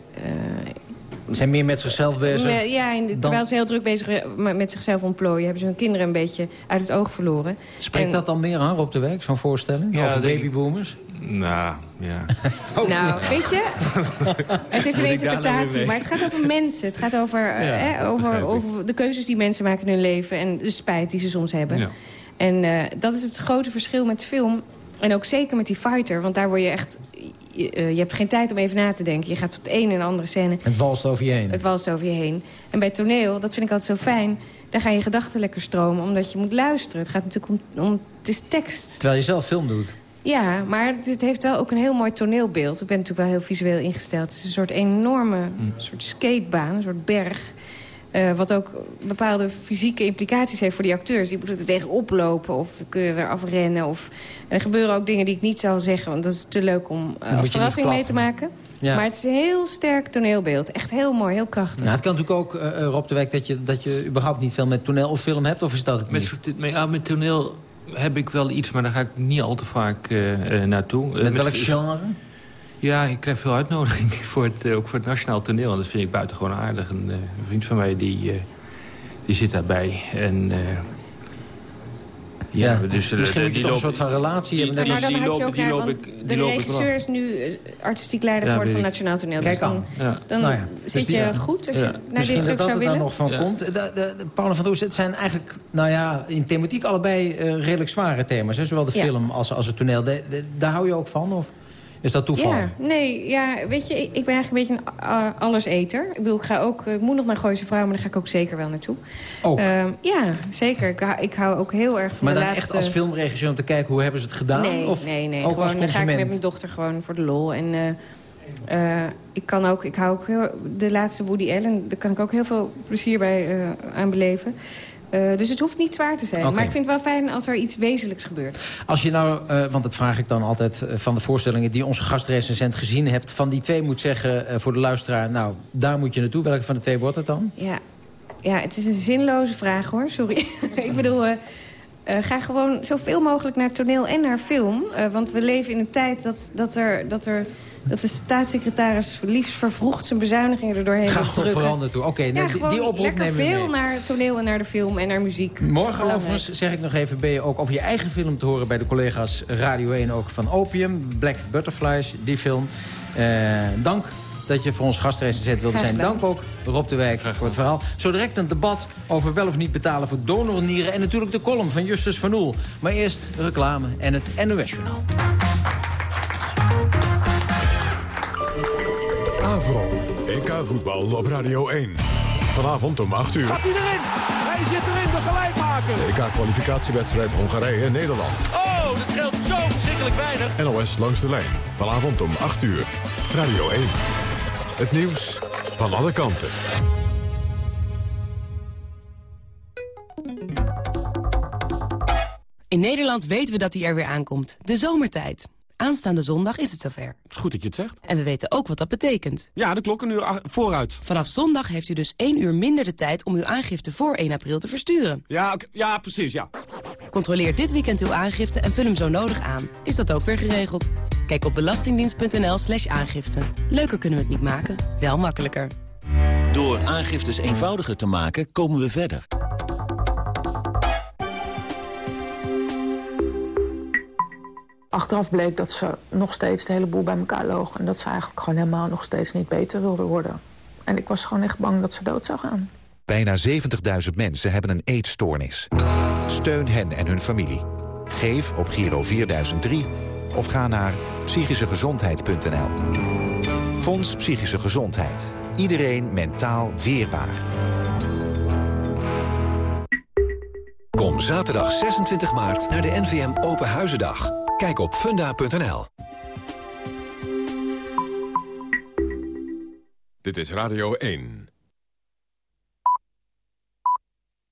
zijn meer met zichzelf bezig? Ja, in, dan... terwijl ze heel druk bezig zijn met zichzelf ontplooien... hebben ze hun kinderen een beetje uit het oog verloren. Spreekt en, dat dan meer aan op de week, zo'n voorstelling? Ja, over babyboomers? Nou, ja. oh, nou, weet je, het is een interpretatie, maar het gaat over mensen. Het gaat over, ja, over, over de keuzes die mensen maken in hun leven... en de spijt die ze soms hebben. En uh, dat is het grote verschil met film. En ook zeker met die fighter. Want daar word je echt... Je, uh, je hebt geen tijd om even na te denken. Je gaat tot een en andere scène. Het walst over je heen. Het walst over je heen. En bij toneel, dat vind ik altijd zo fijn... daar gaan je gedachten lekker stromen, omdat je moet luisteren. Het gaat natuurlijk om... om het is tekst. Terwijl je zelf film doet. Ja, maar het heeft wel ook een heel mooi toneelbeeld. Ik ben natuurlijk wel heel visueel ingesteld. Het is een soort enorme mm. soort skatebaan, een soort berg... Uh, wat ook bepaalde fysieke implicaties heeft voor die acteurs. Die moeten er tegenop lopen of kunnen er afrennen. Of, er gebeuren ook dingen die ik niet zal zeggen, want dat is te leuk om uh, als verrassing mee te maken. Ja. Maar het is een heel sterk toneelbeeld. Echt heel mooi, heel krachtig. Nou, het kan natuurlijk ook, uh, Rob de Wijk, dat je, dat je überhaupt niet veel met toneel of film hebt. Of is dat het met, met, ja, met toneel heb ik wel iets, maar daar ga ik niet al te vaak naartoe. Met, met welk genre? Ja, ik krijg veel uitnodiging voor het, ook voor het Nationaal Toneel. En dat vind ik buitengewoon aardig. Een, een vriend van mij die, uh, die zit daarbij. En, uh, ja, ja, dus, misschien moet je toch een soort van relatie die, hebben. Maar dan had je ook naar, want de regisseur is nu artistiek leider geworden ja, van het Nationaal Toneel. Kijk dus dan, ja. dan nou ja, zit dus die, je goed als je naar misschien dit stuk dat zou dat willen. er nog van komt. De, de, de, Paul van het zijn eigenlijk nou ja, in thematiek allebei redelijk zware thema's. Hè? Zowel de film als, als het toneel. De, de, daar hou je ook van? Of? Is dat toeval? Ja, nee, ja, weet je, ik, ben eigenlijk een beetje een uh, alleseter. Ik bedoel, ik ga ook, ik moet nog naar Gooise Vrouw, maar daar ga ik ook zeker wel naartoe. Ook? Uh, ja, zeker. Ik, ik, hou ook heel erg van maar de dan laatste... echt als filmregisseur om te kijken hoe hebben ze het gedaan? Nee, of nee, nee. Ook gewoon, als dan ga ik consument? met mijn dochter gewoon voor de lol. En uh, ik kan ook, ik hou ook heel, de laatste Woody Allen, daar kan ik ook heel veel plezier bij aan beleven. Uh, dus het hoeft niet zwaar te zijn. Okay. Maar ik vind het wel fijn als er iets wezenlijks gebeurt. Als je nou, uh, want dat vraag ik dan altijd uh, van de voorstellingen... die onze gastrecensent gezien hebt... van die twee moet zeggen voor de luisteraar... nou, daar moet je naartoe. Welke van de twee wordt het dan? Ja, ja het is een zinloze vraag, hoor. Sorry. ik bedoel... ga gewoon zoveel mogelijk naar toneel en naar film. want we leven in een tijd dat, dat er... Dat er dat de staatssecretaris liefst vervroegd zijn bezuinigingen er doorheen Ga wil drukken. vooral naartoe. Oké, okay, ja, die, die oproep lekker nemen we veel mee. naar toneel en naar de film en naar muziek. Morgen overigens, zeg ik nog even, ben je ook over je eigen film te horen... bij de collega's Radio 1 ook van Opium, Black Butterflies, die film. Uh, dank dat je voor ons gastrecensent wilde zijn. Dank ook Rob de Wijk voor het verhaal. Zo direct een debat over wel of niet betalen voor donornieren... en natuurlijk de column van Justus van Oel. Maar eerst reclame en het NOS-journaal. Avro. EK voetbal op Radio 1. Vanavond om 8 uur. Gaat hij erin? Hij zit erin, de gelijkmaker. EK-kwalificatiewedstrijd Hongarije-Nederland. Oh, dat geldt zo verschrikkelijk weinig. NOS langs de lijn. Vanavond om 8 uur. Radio 1. Het nieuws van alle kanten. In Nederland weten we dat hij er weer aankomt. De zomertijd. Aanstaande zondag is het zover. is goed dat je het zegt. En we weten ook wat dat betekent. Ja, de klok een uur vooruit. Vanaf zondag heeft u dus één uur minder de tijd om uw aangifte voor 1 april te versturen. Ja, ja precies, ja. Controleer dit weekend uw aangifte en vul hem zo nodig aan. Is dat ook weer geregeld? Kijk op belastingdienst.nl slash aangifte. Leuker kunnen we het niet maken, wel makkelijker. Door aangiftes eenvoudiger te maken, komen we verder. Achteraf bleek dat ze nog steeds de hele boel bij elkaar loog... en dat ze eigenlijk gewoon helemaal nog steeds niet beter wilde worden. En ik was gewoon echt bang dat ze dood zou gaan. Bijna 70.000 mensen hebben een eetstoornis. Steun hen en hun familie. Geef op Giro 4003 of ga naar psychischegezondheid.nl. Fonds Psychische Gezondheid. Iedereen mentaal weerbaar. Kom zaterdag 26 maart naar de NVM Open Huizendag. Kijk op funda.nl. Dit is Radio 1.